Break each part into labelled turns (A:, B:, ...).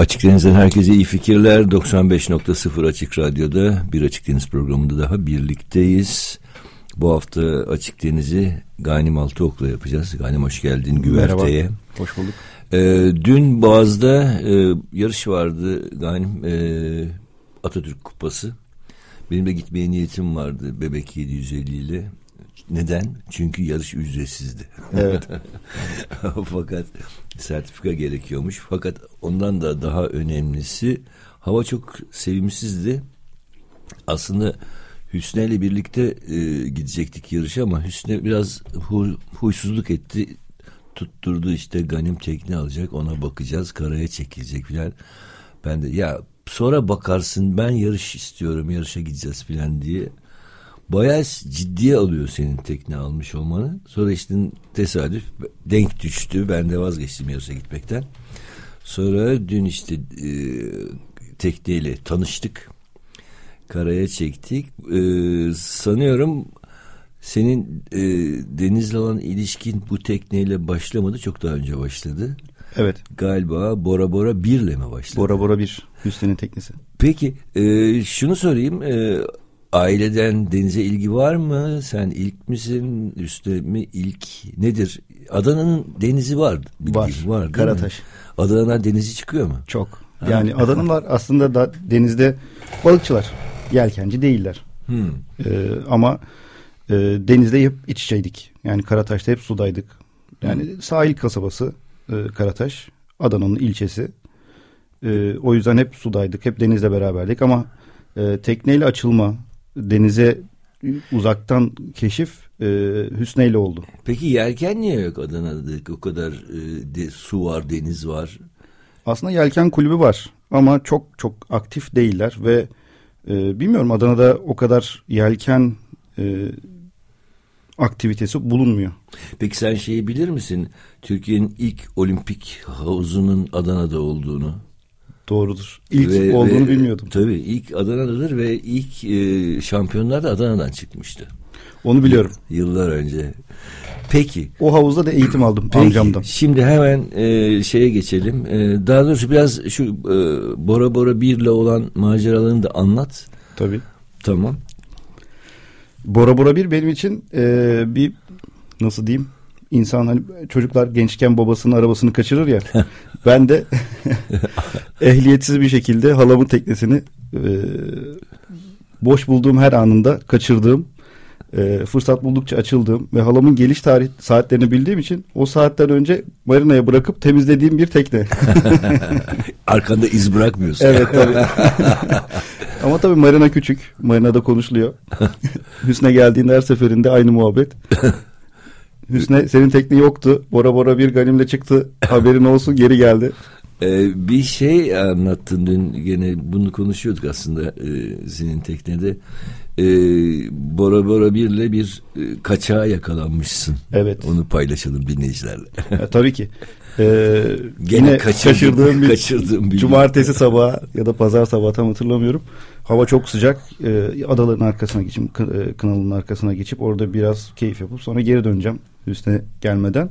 A: Açık Deniz'den herkese iyi fikirler. 95.0 Açık Radyo'da bir Açık Deniz programında daha birlikteyiz. Bu hafta Açık Deniz'i Ganim Altıok'la yapacağız. Ganim hoş geldin güverteye.
B: Merhaba, hoş bulduk.
A: Ee, dün Boğaz'da e, yarış vardı Ganim e, Atatürk Kupası. Benim de gitmeye niyetim vardı Bebek 750 ile. Neden? Çünkü yarış ücretsizdi.
B: Evet.
A: Fakat sertifika gerekiyormuş. Fakat ondan da daha önemlisi hava çok sevimsizdi. Aslında Hüsnü ile birlikte e, gidecektik yarışa ama Hüsnü biraz huy, huysuzluk etti. Tutturdu işte ganim tekne alacak ona bakacağız karaya çekilecek filan. Ben de ya sonra bakarsın ben yarış istiyorum yarışa gideceğiz filan diye bayağı ciddiye alıyor senin tekne almış olmanı. Sonra işte tesadüf denk düştü. Ben de vazgeçtim yarışa gitmekten. Sonra dün işte e, tekneyle tanıştık. Karaya çektik. E, sanıyorum senin e, denizle olan ilişkin bu tekneyle başlamadı. Çok daha önce başladı.
B: Evet.
A: Galiba Bora Bora 1 ile mi başladı?
B: Bora Bora 1 Hüsnü'nün teknesi.
A: Peki e, şunu sorayım. E, Aileden denize ilgi var mı? Sen ilk misin? Üstte mi ilk? Nedir? Adana'nın denizi var.
B: Var. var Karataş.
A: Adana'dan denizi çıkıyor mu?
B: Çok. Yani Adana'lılar aslında da denizde balıkçılar. Yelkenci değiller.
A: Hmm.
B: Ee, ama e, denizde hep iç içeydik. Yani Karataş'ta hep sudaydık. Yani hmm. sahil kasabası e, Karataş. Adana'nın ilçesi. E, o yüzden hep sudaydık. Hep denizle beraberdik ama e, tekneyle açılma, denize uzaktan keşif e, Hüsnü oldu.
A: Peki yelken niye yok Adana'da? O kadar e, de, su var, deniz var.
B: Aslında yelken kulübü var ama çok çok aktif değiller ve e, bilmiyorum Adana'da o kadar yelken e, aktivitesi bulunmuyor.
A: Peki sen şeyi bilir misin? Türkiye'nin ilk olimpik havuzunun Adana'da olduğunu.
B: Doğrudur. İlk ve, olduğunu
A: ve,
B: bilmiyordum.
A: Tabii ilk Adana'dadır ve ilk e, şampiyonlar da Adana'dan çıkmıştı.
B: Onu biliyorum.
A: Yıllar önce. Peki.
B: O havuzda da eğitim aldım
A: Peki,
B: amcamdan.
A: Şimdi hemen e, şeye geçelim. E, daha doğrusu biraz şu e, Bora Bora birle olan maceralarını da anlat.
B: Tabii.
A: Tamam.
B: Bora Bora bir benim için e, bir nasıl diyeyim insan hani çocuklar gençken babasının arabasını kaçırır ya. ben de ehliyetsiz bir şekilde halamın teknesini e, boş bulduğum her anında kaçırdığım e, fırsat buldukça açıldığım ve halamın geliş tarih saatlerini bildiğim için o saatten önce marinaya bırakıp temizlediğim bir tekne.
A: Arkanda iz bırakmıyorsun.
B: Evet tabii. Ama tabii marina küçük. Marinada konuşuluyor. Hüsne geldiğinde her seferinde aynı muhabbet. Hüsne senin tekne yoktu. Bora Bora bir ganimle çıktı. Haberin olsun geri geldi.
A: Ee, bir şey anlattın dün gene bunu konuşuyorduk aslında e, senin teknede. E, Bora Bora birle bir e, kaçağa yakalanmışsın.
B: Evet.
A: Onu paylaşalım dinleyicilerle.
B: E, tabii ki. Ee, Gene kaçırdım, kaçırdığım bir, kaçırdığım bir cumartesi sabahı ya da pazar sabahı tam hatırlamıyorum. Hava çok sıcak. Ee, adaların arkasına geçip e, Kınalı'nın arkasına geçip orada biraz keyif yapıp sonra geri döneceğim üstüne gelmeden.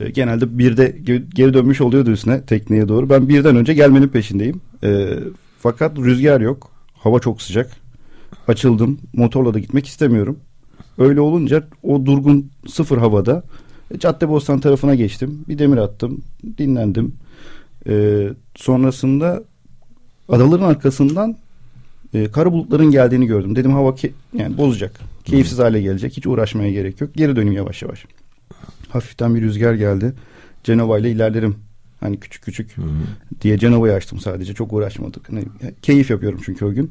B: Ee, genelde birde geri dönmüş oluyordu üstüne tekneye doğru. Ben birden önce gelmenin peşindeyim. Ee, fakat rüzgar yok. Hava çok sıcak. Açıldım. Motorla da gitmek istemiyorum. Öyle olunca o durgun sıfır havada Caddebostan tarafına geçtim. Bir demir attım. Dinlendim. Ee, sonrasında adaların arkasından e, kara bulutların geldiğini gördüm. Dedim hava ke- yani bozacak. Keyifsiz hale gelecek. Hiç uğraşmaya gerek yok. Geri döneyim yavaş yavaş. Hafiften bir rüzgar geldi. Cenova ile ilerlerim. Hani küçük küçük Hı-hı. diye Cenova'yı açtım sadece. Çok uğraşmadık. Hani, keyif yapıyorum çünkü o gün.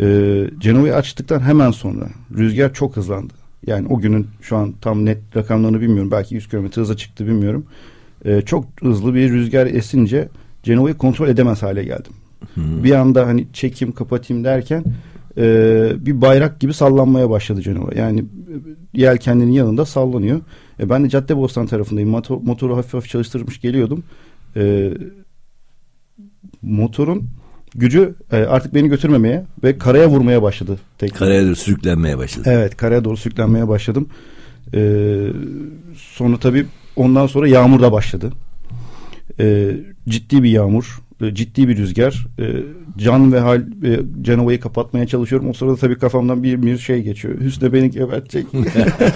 B: Ee, Cenova'yı açtıktan hemen sonra rüzgar çok hızlandı. Yani o günün şu an tam net rakamlarını bilmiyorum. Belki 100 kilometre hıza çıktı bilmiyorum. e, çok hızlı bir rüzgar esince Cenova'yı kontrol edemez hale geldim. Hmm. Bir anda hani çekim kapatayım derken e, bir bayrak gibi sallanmaya başladı Cenova. Yani yelkenlerin yanında sallanıyor. E, ben de Caddebostan tarafındayım. Motor, motoru hafif hafif çalıştırmış geliyordum. E, motorun gücü e, artık beni götürmemeye ve karaya vurmaya başladı.
A: Tekrar. Karaya doğru sürüklenmeye başladı.
B: Evet karaya doğru sürüklenmeye başladım. E, sonra tabii ondan sonra yağmur da başladı. E, ciddi bir yağmur, e, ciddi bir rüzgar. E, can ve hal e, Cenova'yı kapatmaya çalışıyorum. O sırada tabii kafamdan bir bir şey geçiyor. Hüsnü beni gebertecek.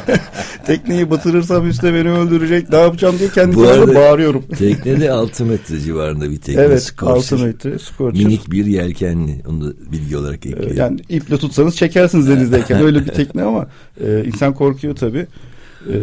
B: Tekneyi batırırsam Hüsnü beni öldürecek. Ne yapacağım diye kendi kendime bağırıyorum.
A: tekne de 6 metre civarında bir tekne.
B: Evet Scorcher. 6 metre
A: Scorcher. Minik bir yelkenli. Onu da bilgi olarak ekleyelim.
B: Yani iple tutsanız çekersiniz denizdeyken. Öyle bir tekne ama e, insan korkuyor tabii. E,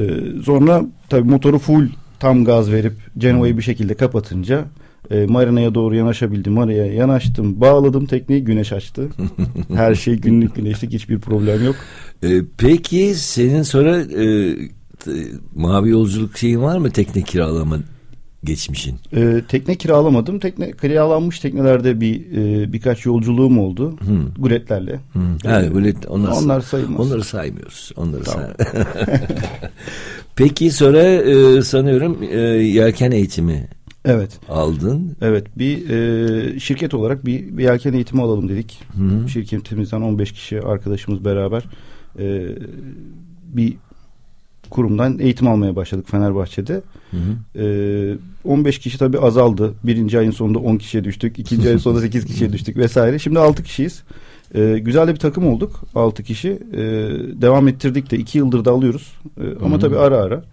B: sonra tabii motoru full tam gaz verip Cenova'yı bir şekilde kapatınca e, marinaya doğru yanaşabildim. Marinaya yanaştım, bağladım tekneyi, güneş açtı. Her şey günlük güneşlik, hiçbir problem yok.
A: E, peki senin sonra e, mavi yolculuk şeyin var mı tekne kiralama geçmişin?
B: E, tekne kiralamadım. Tekne kiralanmış teknelerde bir e, birkaç yolculuğum oldu. Hmm. Guletlerle.
A: Hmm. Yani, gulet onlar, onlar sayılmaz. Onları saymıyoruz. Onları tamam. say Peki sonra e, sanıyorum e, yelken eğitimi
B: Evet.
A: Aldın.
B: Evet bir e, şirket olarak bir, bir yelken eğitimi alalım dedik. Hı-hı. Şirketimizden 15 kişi arkadaşımız beraber e, bir kurumdan eğitim almaya başladık Fenerbahçe'de. Hı hı. E, 15 kişi tabii azaldı. Birinci ayın sonunda 10 kişiye düştük. ikinci ayın sonunda 8 kişiye düştük vesaire. Şimdi 6 kişiyiz. E, güzel de bir takım olduk. 6 kişi. E, devam ettirdik de 2 yıldır da alıyoruz. E, ama tabii ara ara.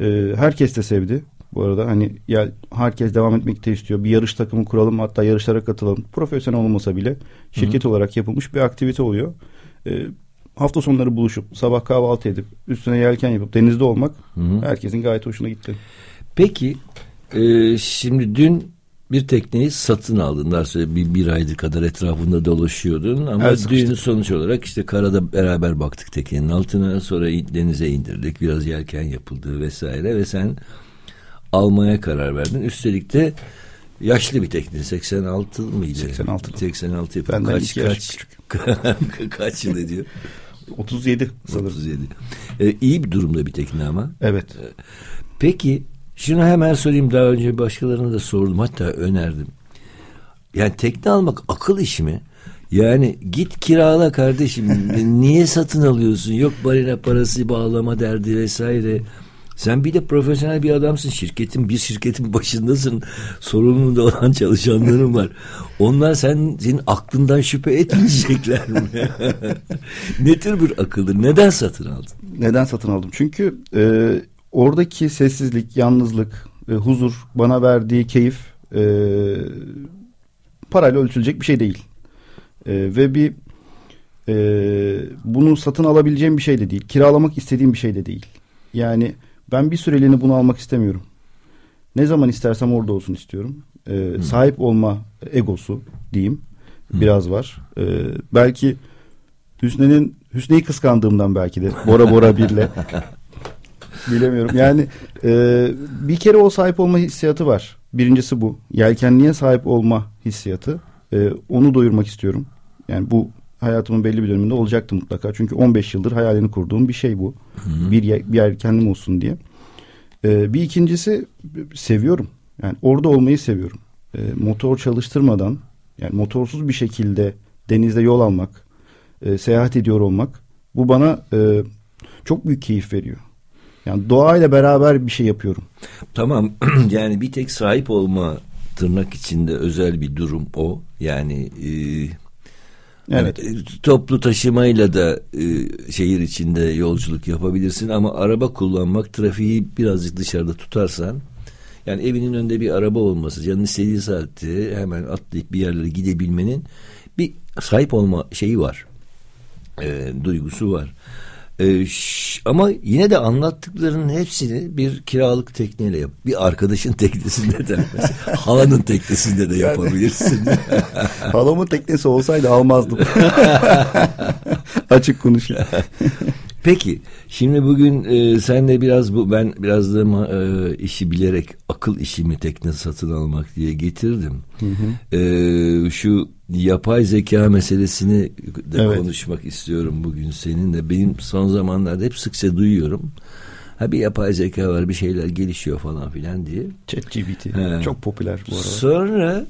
B: E, herkes de sevdi. Bu arada hani ya herkes devam etmek de istiyor. Bir yarış takımı kuralım hatta yarışlara katılalım. Profesyonel olmasa bile şirket Hı-hı. olarak yapılmış bir aktivite oluyor. Ee, hafta sonları buluşup sabah kahvaltı edip üstüne yelken yapıp denizde olmak Hı-hı. herkesin gayet hoşuna gitti.
A: Peki e, şimdi dün bir tekneyi satın aldın. Sonra bir, bir aydır kadar etrafında dolaşıyordun. Ama evet, düğünü sonuç olarak işte karada beraber baktık teknenin altına. Sonra denize indirdik. Biraz yelken yapıldı vesaire. Ve sen almaya karar verdin. Üstelik de yaşlı bir tekne. 86 mıydı?
B: 86.
A: 86 yapıyor. Benden kaç, kaç, kaç yıl ediyor?
B: 37 sanırım.
A: 37. Ee, iyi bir durumda bir tekne ama.
B: Evet.
A: Ee, peki şunu hemen sorayım. Daha önce başkalarına da sordum. Hatta önerdim. Yani tekne almak akıl işi mi? Yani git kirala kardeşim. Niye satın alıyorsun? Yok balina parası bağlama derdi vesaire. Sen bir de profesyonel bir adamsın. Şirketin bir şirketin başındasın. Sorumluluğunda olan çalışanların var. Onlar sen senin aklından şüphe etmeyecekler mi? ne tür bir akıldır? Neden satın aldın?
B: Neden satın aldım? Çünkü e, oradaki sessizlik, yalnızlık, e, huzur, bana verdiği keyif e, parayla ölçülecek bir şey değil. E, ve bir e, bunu satın alabileceğim bir şey de değil. Kiralamak istediğim bir şey de değil. Yani ben bir süreliğine bunu almak istemiyorum. Ne zaman istersem orada olsun istiyorum. Ee, sahip olma egosu diyeyim. Hı. Biraz var. Ee, belki Hüsnü'nün Hüsnü'yü kıskandığımdan belki de Bora Bora birle. Bilemiyorum. Yani e, bir kere o sahip olma hissiyatı var. Birincisi bu. Yelkenliğe sahip olma hissiyatı. E, onu doyurmak istiyorum. Yani bu hayatımın belli bir döneminde olacaktı mutlaka. Çünkü 15 yıldır hayalini kurduğum bir şey bu. Hı-hı. Bir yer, bir yer kendim olsun diye. Ee, bir ikincisi seviyorum. Yani orada olmayı seviyorum. Ee, motor çalıştırmadan yani motorsuz bir şekilde denizde yol almak, e, seyahat ediyor olmak bu bana e, çok büyük keyif veriyor. Yani doğayla beraber bir şey yapıyorum.
A: Tamam yani bir tek sahip olma tırnak içinde özel bir durum o. Yani e, Evet. Yani, toplu taşımayla da e, şehir içinde yolculuk yapabilirsin ama araba kullanmak trafiği birazcık dışarıda tutarsan yani evinin önünde bir araba olması canın istediği saatte hemen atlayıp bir yerlere gidebilmenin bir sahip olma şeyi var. E, duygusu var. Ee, ama yine de anlattıklarının hepsini bir kiralık tekneyle yap. Bir arkadaşın teknesinde de halanın teknesinde de yapabilirsin.
B: Halamın teknesi olsaydı almazdım. Açık konuşayım.
A: Peki şimdi bugün e, sen de biraz bu ben biraz da e, işi bilerek akıl işimi tekne satın almak diye getirdim. Hı hı. E, şu yapay zeka meselesini de evet. konuşmak istiyorum bugün seninle. Benim son zamanlarda hep sıkça duyuyorum. Ha bir yapay zeka var bir şeyler gelişiyor falan filan diye.
B: ChatGPT çok popüler bu arada.
A: Sonra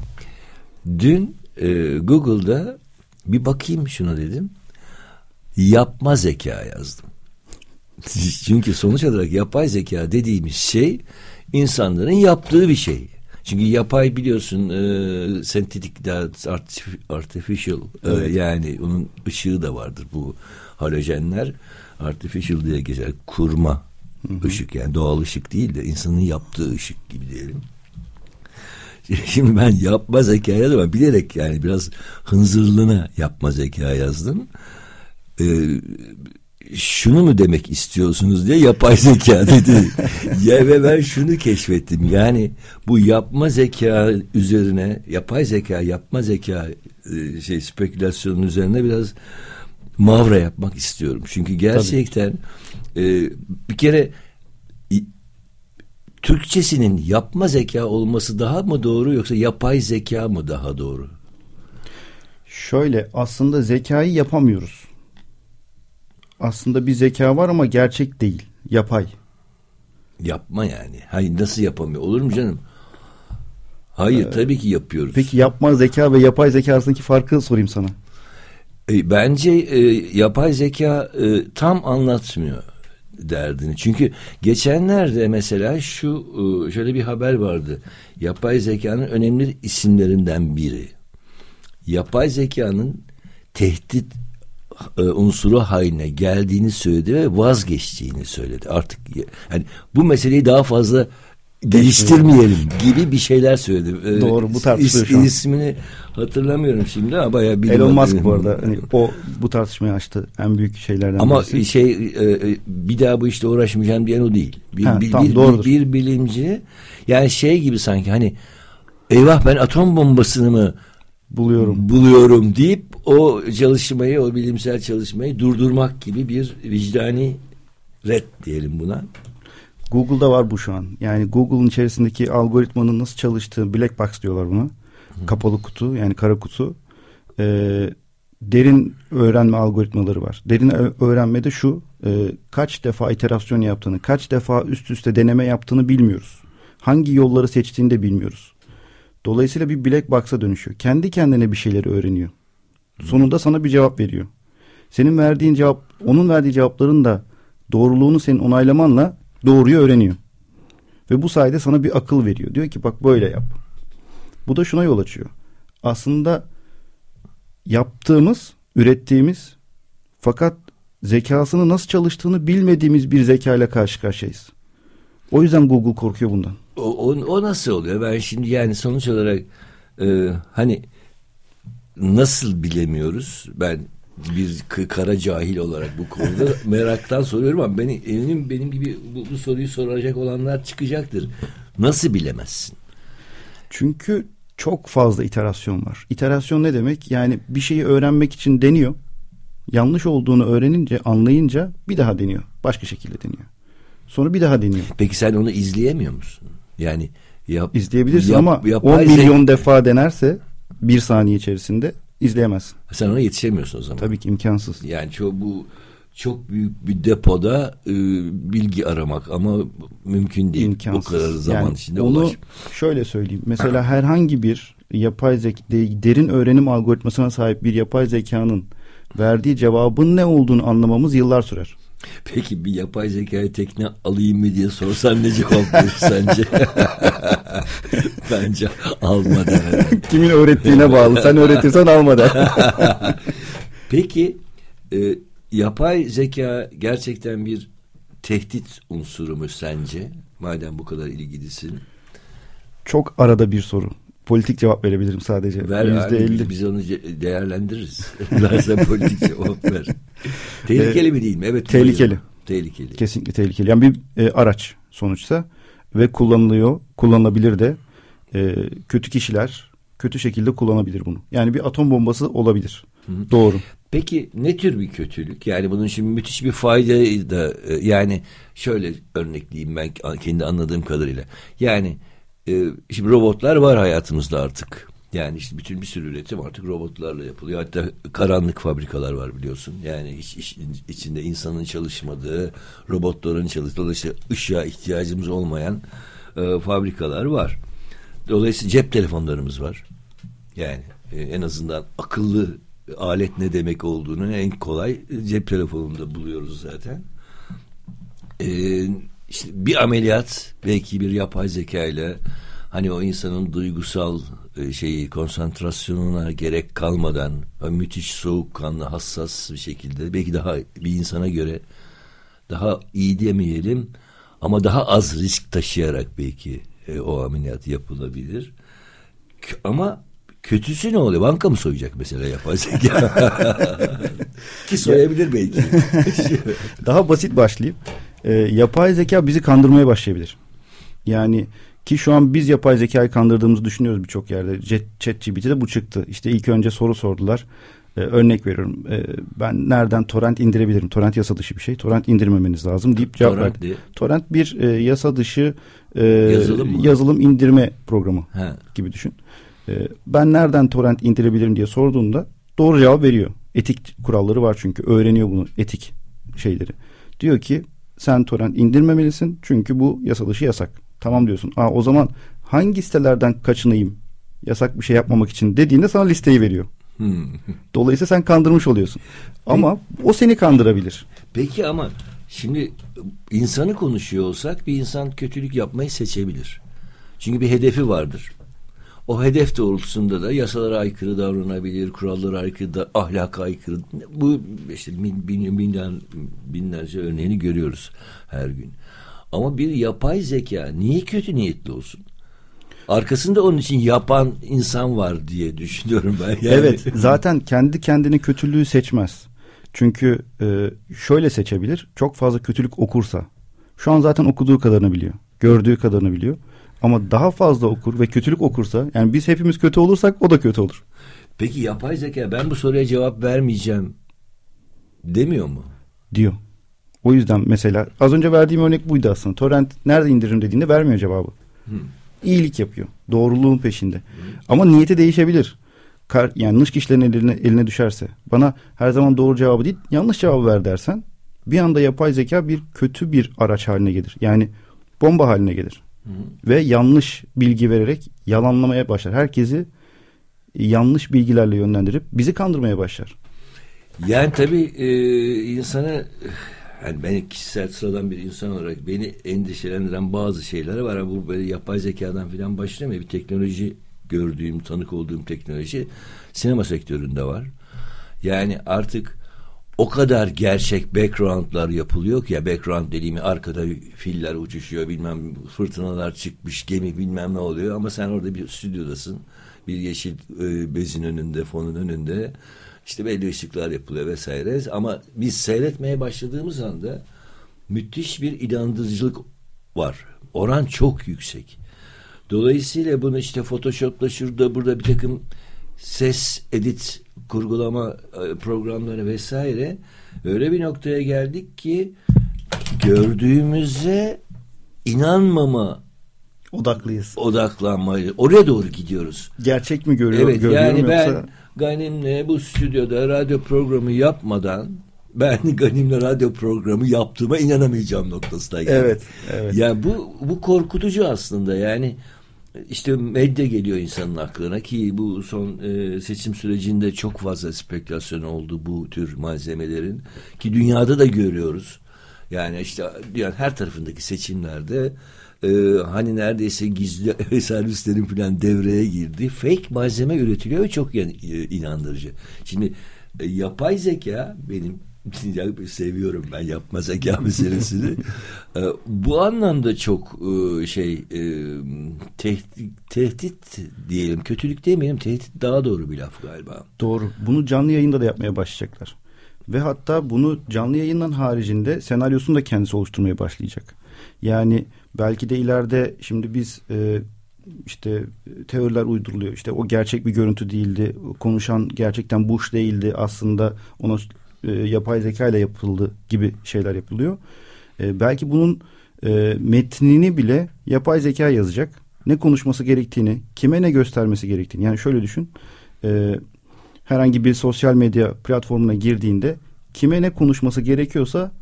A: dün e, Google'da bir bakayım şuna dedim. Yapma zeka yazdım. Çünkü sonuç olarak yapay zeka dediğimiz şey insanların yaptığı bir şey. Çünkü yapay biliyorsun e, sentetik artificial e, evet. e, yani onun ışığı da vardır bu halojenler artificial diye geçer kurma hı hı. ışık yani doğal ışık değil de insanın yaptığı ışık gibi diyelim. Şimdi ben yapma zeka yazdım ama bilerek yani biraz hınzırlığına yapma zeka yazdım. Ee, şunu mu demek istiyorsunuz diye yapay zeka dedi. ya ve ben şunu keşfettim. Yani bu yapma zeka üzerine yapay zeka yapma zeka e, şey spekülasyonun üzerine biraz mavra yapmak istiyorum. Çünkü gerçekten e, bir kere Türkçesinin yapma zeka olması daha mı doğru yoksa yapay zeka mı daha doğru?
B: Şöyle aslında zekayı yapamıyoruz. Aslında bir zeka var ama gerçek değil. Yapay.
A: Yapma yani. Hayır nasıl yapamıyor? Olur mu canım? Hayır ee, tabii ki yapıyoruz.
B: Peki yapma zeka ve yapay zeka arasındaki farkı sorayım sana.
A: E, bence e, yapay zeka e, tam anlatmıyor derdini. Çünkü geçenlerde mesela şu e, şöyle bir haber vardı. Yapay zekanın önemli isimlerinden biri. Yapay zekanın tehdit e, unsuru haline geldiğini söyledi ve vazgeçtiğini söyledi. Artık yani bu meseleyi daha fazla geliştirmeyelim gibi bir şeyler söyledi.
B: Ee, Doğru bu tartışılıyor şu an.
A: İsmini hatırlamıyorum şimdi ama bayağı
B: bir Elon Musk bu arada hani o bu tartışmayı açtı. En büyük şeylerden
A: Ama birisi. şey e, bir daha bu işte uğraşmayacağım diyen o değil. Bir,
B: ha,
A: bir,
B: tamam,
A: bir, bir, bir bilimci yani şey gibi sanki hani eyvah ben atom bombasını mı
B: buluyorum
A: buluyorum deyip o çalışmayı o bilimsel çalışmayı durdurmak gibi bir vicdani red diyelim buna.
B: Google'da var bu şu an. Yani Google'ın içerisindeki algoritmanın nasıl çalıştığı black box diyorlar buna. Hı. Kapalı kutu yani kara kutu. Ee, derin öğrenme algoritmaları var. Derin öğrenmede şu e, kaç defa iterasyon yaptığını, kaç defa üst üste deneme yaptığını bilmiyoruz. Hangi yolları seçtiğini de bilmiyoruz. Dolayısıyla bir black box'a dönüşüyor. Kendi kendine bir şeyleri öğreniyor. Sonunda sana bir cevap veriyor. Senin verdiğin cevap, onun verdiği cevapların da doğruluğunu senin onaylamanla doğruyu öğreniyor. Ve bu sayede sana bir akıl veriyor. Diyor ki bak böyle yap. Bu da şuna yol açıyor. Aslında yaptığımız, ürettiğimiz fakat zekasını nasıl çalıştığını bilmediğimiz bir zekayla karşı karşıyayız. O yüzden Google korkuyor bundan.
A: O, o, o nasıl oluyor? Ben şimdi yani sonuç olarak e, hani nasıl bilemiyoruz? Ben bir kara cahil olarak bu konuda meraktan soruyorum ama benim eminim benim gibi bu, bu soruyu soracak olanlar çıkacaktır. Nasıl bilemezsin?
B: Çünkü çok fazla iterasyon var. İterasyon ne demek? Yani bir şeyi öğrenmek için deniyor. Yanlış olduğunu öğrenince, anlayınca bir daha deniyor. Başka şekilde deniyor. Sonra bir daha deniyor.
A: Peki sen onu izleyemiyor musun? Yani
B: yap, izleyebilirsin yap, ama 10 milyon defa denerse bir saniye içerisinde izleyemezsin.
A: Sen ona yetişemiyorsun o zaman.
B: Tabii ki imkansız.
A: Yani çok bu çok büyük bir depoda e, bilgi aramak ama mümkün değil. İmkansız. O kadar zaman yani içinde
B: onu ulaş. şöyle söyleyeyim. Mesela herhangi bir yapay zeka derin öğrenim algoritmasına sahip bir yapay zekanın verdiği cevabın ne olduğunu anlamamız yıllar sürer.
A: Peki bir yapay zekayı tekne alayım mı diye sorsan ne cevap verir sence? Bence alma der.
B: Kimin öğrettiğine bağlı. Sen öğretirsen alma der.
A: Peki e, yapay zeka gerçekten bir tehdit unsuru mu sence? Madem bu kadar ilgilisin.
B: Çok arada bir soru. Politik cevap verebilirim sadece.
A: Ver %50. abi biz, onu değerlendiririz. Versen politik cevap ver. Tehlikeli mi değil mi? Evet.
B: Tehlikeli.
A: Tehlikeli.
B: Kesinlikle tehlikeli. Yani bir e, araç sonuçta ve kullanılıyor, kullanılabilir de e, kötü kişiler kötü şekilde kullanabilir bunu. Yani bir atom bombası olabilir. Hı-hı. Doğru.
A: Peki ne tür bir kötülük? Yani bunun şimdi müthiş bir fayda da e, yani şöyle örnekleyeyim ben kendi anladığım kadarıyla. Yani e, şimdi robotlar var hayatımızda artık. Yani işte bütün bir sürü üretim artık robotlarla yapılıyor. Hatta karanlık fabrikalar var biliyorsun. Yani hiç iş, içinde insanın çalışmadığı, robotların çalıştığı, dolayısıyla ışığa ihtiyacımız olmayan e, fabrikalar var. Dolayısıyla cep telefonlarımız var. Yani e, en azından akıllı alet ne demek olduğunu en kolay cep telefonunda buluyoruz zaten. E, işte bir ameliyat belki bir yapay zeka ile hani o insanın duygusal e, şeyi konsantrasyonuna gerek kalmadan müthiş soğukkanlı hassas bir şekilde belki daha bir insana göre daha iyi demeyelim ama daha az risk taşıyarak belki e, o ameliyat yapılabilir. Ama kötüsü ne oluyor? Banka mı soyacak mesela yapay zeka? Ki soyabilir belki.
B: daha basit başlayayım. E, yapay zeka bizi kandırmaya başlayabilir. Yani ki şu an biz yapay zekayı kandırdığımızı düşünüyoruz birçok yerde. ChatGPT'de bu çıktı. İşte ilk önce soru sordular. Ee, örnek veriyorum. Ee, ben nereden torrent indirebilirim? Torrent yasa dışı bir şey. Torrent indirmemeniz lazım deyip cevap torrent verdi. Torrent bir e, yasa dışı e, yazılım, yazılım indirme programı He. gibi düşün. E, ben nereden torrent indirebilirim diye sorduğunda doğru cevap veriyor. Etik kuralları var çünkü. Öğreniyor bunu etik şeyleri. Diyor ki sen torrent indirmemelisin çünkü bu yasa dışı yasak. Tamam diyorsun. Aa, o zaman hangi sitelerden kaçınayım yasak bir şey yapmamak için dediğinde sana listeyi veriyor. Hmm. Dolayısıyla sen kandırmış oluyorsun. Ama Peki, o seni kandırabilir.
A: Peki ama şimdi insanı konuşuyor olsak bir insan kötülük yapmayı seçebilir. Çünkü bir hedefi vardır. O hedef doğrultusunda da yasalara aykırı davranabilir, kurallara aykırı, da, ahlaka aykırı. Bu işte bin, bin, bin, binlerce örneğini görüyoruz her gün. Ama bir yapay zeka niye kötü niyetli olsun? Arkasında onun için yapan insan var diye düşünüyorum ben.
B: Yani. Evet zaten kendi kendini kötülüğü seçmez. Çünkü e, şöyle seçebilir. Çok fazla kötülük okursa. Şu an zaten okuduğu kadarını biliyor. Gördüğü kadarını biliyor. Ama daha fazla okur ve kötülük okursa yani biz hepimiz kötü olursak o da kötü olur.
A: Peki yapay zeka ben bu soruya cevap vermeyeceğim demiyor mu?
B: Diyor. O yüzden mesela az önce verdiğim örnek buydu aslında. Torrent nerede indiririm dediğinde vermiyor cevabı. Hmm. İyilik yapıyor. Doğruluğun peşinde. Hmm. Ama niyeti değişebilir. Kar, yanlış kişilerin eline, eline düşerse. Bana her zaman doğru cevabı değil yanlış cevabı ver dersen bir anda yapay zeka bir kötü bir araç haline gelir. Yani bomba haline gelir. Hmm. Ve yanlış bilgi vererek yalanlamaya başlar. Herkesi yanlış bilgilerle yönlendirip bizi kandırmaya başlar.
A: Yani tabii e, insanı yani ben kişisel sıradan bir insan olarak beni endişelendiren bazı şeyler var. Bu böyle yapay zekadan falan başlamıyor. Bir teknoloji gördüğüm, tanık olduğum teknoloji sinema sektöründe var. Yani artık o kadar gerçek backgroundlar yapılıyor ki ya background dediğimi arkada filler uçuşuyor bilmem fırtınalar çıkmış gemi bilmem ne oluyor ama sen orada bir stüdyodasın bir yeşil e, bezin önünde fonun önünde işte belli ışıklar yapılıyor vesaire. Ama biz seyretmeye başladığımız anda müthiş bir inandırıcılık var. Oran çok yüksek. Dolayısıyla bunu işte Photoshop'la şurada burada bir takım ses edit kurgulama e, programları vesaire öyle bir noktaya geldik ki gördüğümüze inanmama
B: odaklıyız.
A: Odaklanmayı. Oraya doğru gidiyoruz.
B: Gerçek mi görüyor, evet, yani ben yoksa?
A: Ganim'le bu stüdyoda radyo programı yapmadan ben Ganim'le radyo programı yaptığıma inanamayacağım noktasına geldim.
B: Evet, evet.
A: Yani bu bu korkutucu aslında. Yani işte medya geliyor insanın aklına ki bu son e, seçim sürecinde çok fazla spekülasyon oldu bu tür malzemelerin ki dünyada da görüyoruz. Yani işte yani her tarafındaki seçimlerde e, hani neredeyse gizli servislerin falan devreye girdi. Fake malzeme üretiliyor ve çok yani, e, inandırıcı. Şimdi e, yapay zeka benim seviyorum ben yapma zeka meselesini. e, bu anlamda çok e, şey e, tehdit, tehdit diyelim kötülük demeyelim tehdit daha doğru bir laf galiba.
B: Doğru. Bunu canlı yayında da yapmaya başlayacaklar. Ve hatta bunu canlı yayından haricinde senaryosunu da kendisi oluşturmaya başlayacak. Yani belki de ileride şimdi biz e, işte teoriler uyduruluyor. İşte o gerçek bir görüntü değildi. Konuşan gerçekten Bush değildi. Aslında ona e, yapay zeka ile yapıldı gibi şeyler yapılıyor. E, belki bunun e, metnini bile yapay zeka yazacak. Ne konuşması gerektiğini, kime ne göstermesi gerektiğini. Yani şöyle düşün. E, herhangi bir sosyal medya platformuna girdiğinde kime ne konuşması gerekiyorsa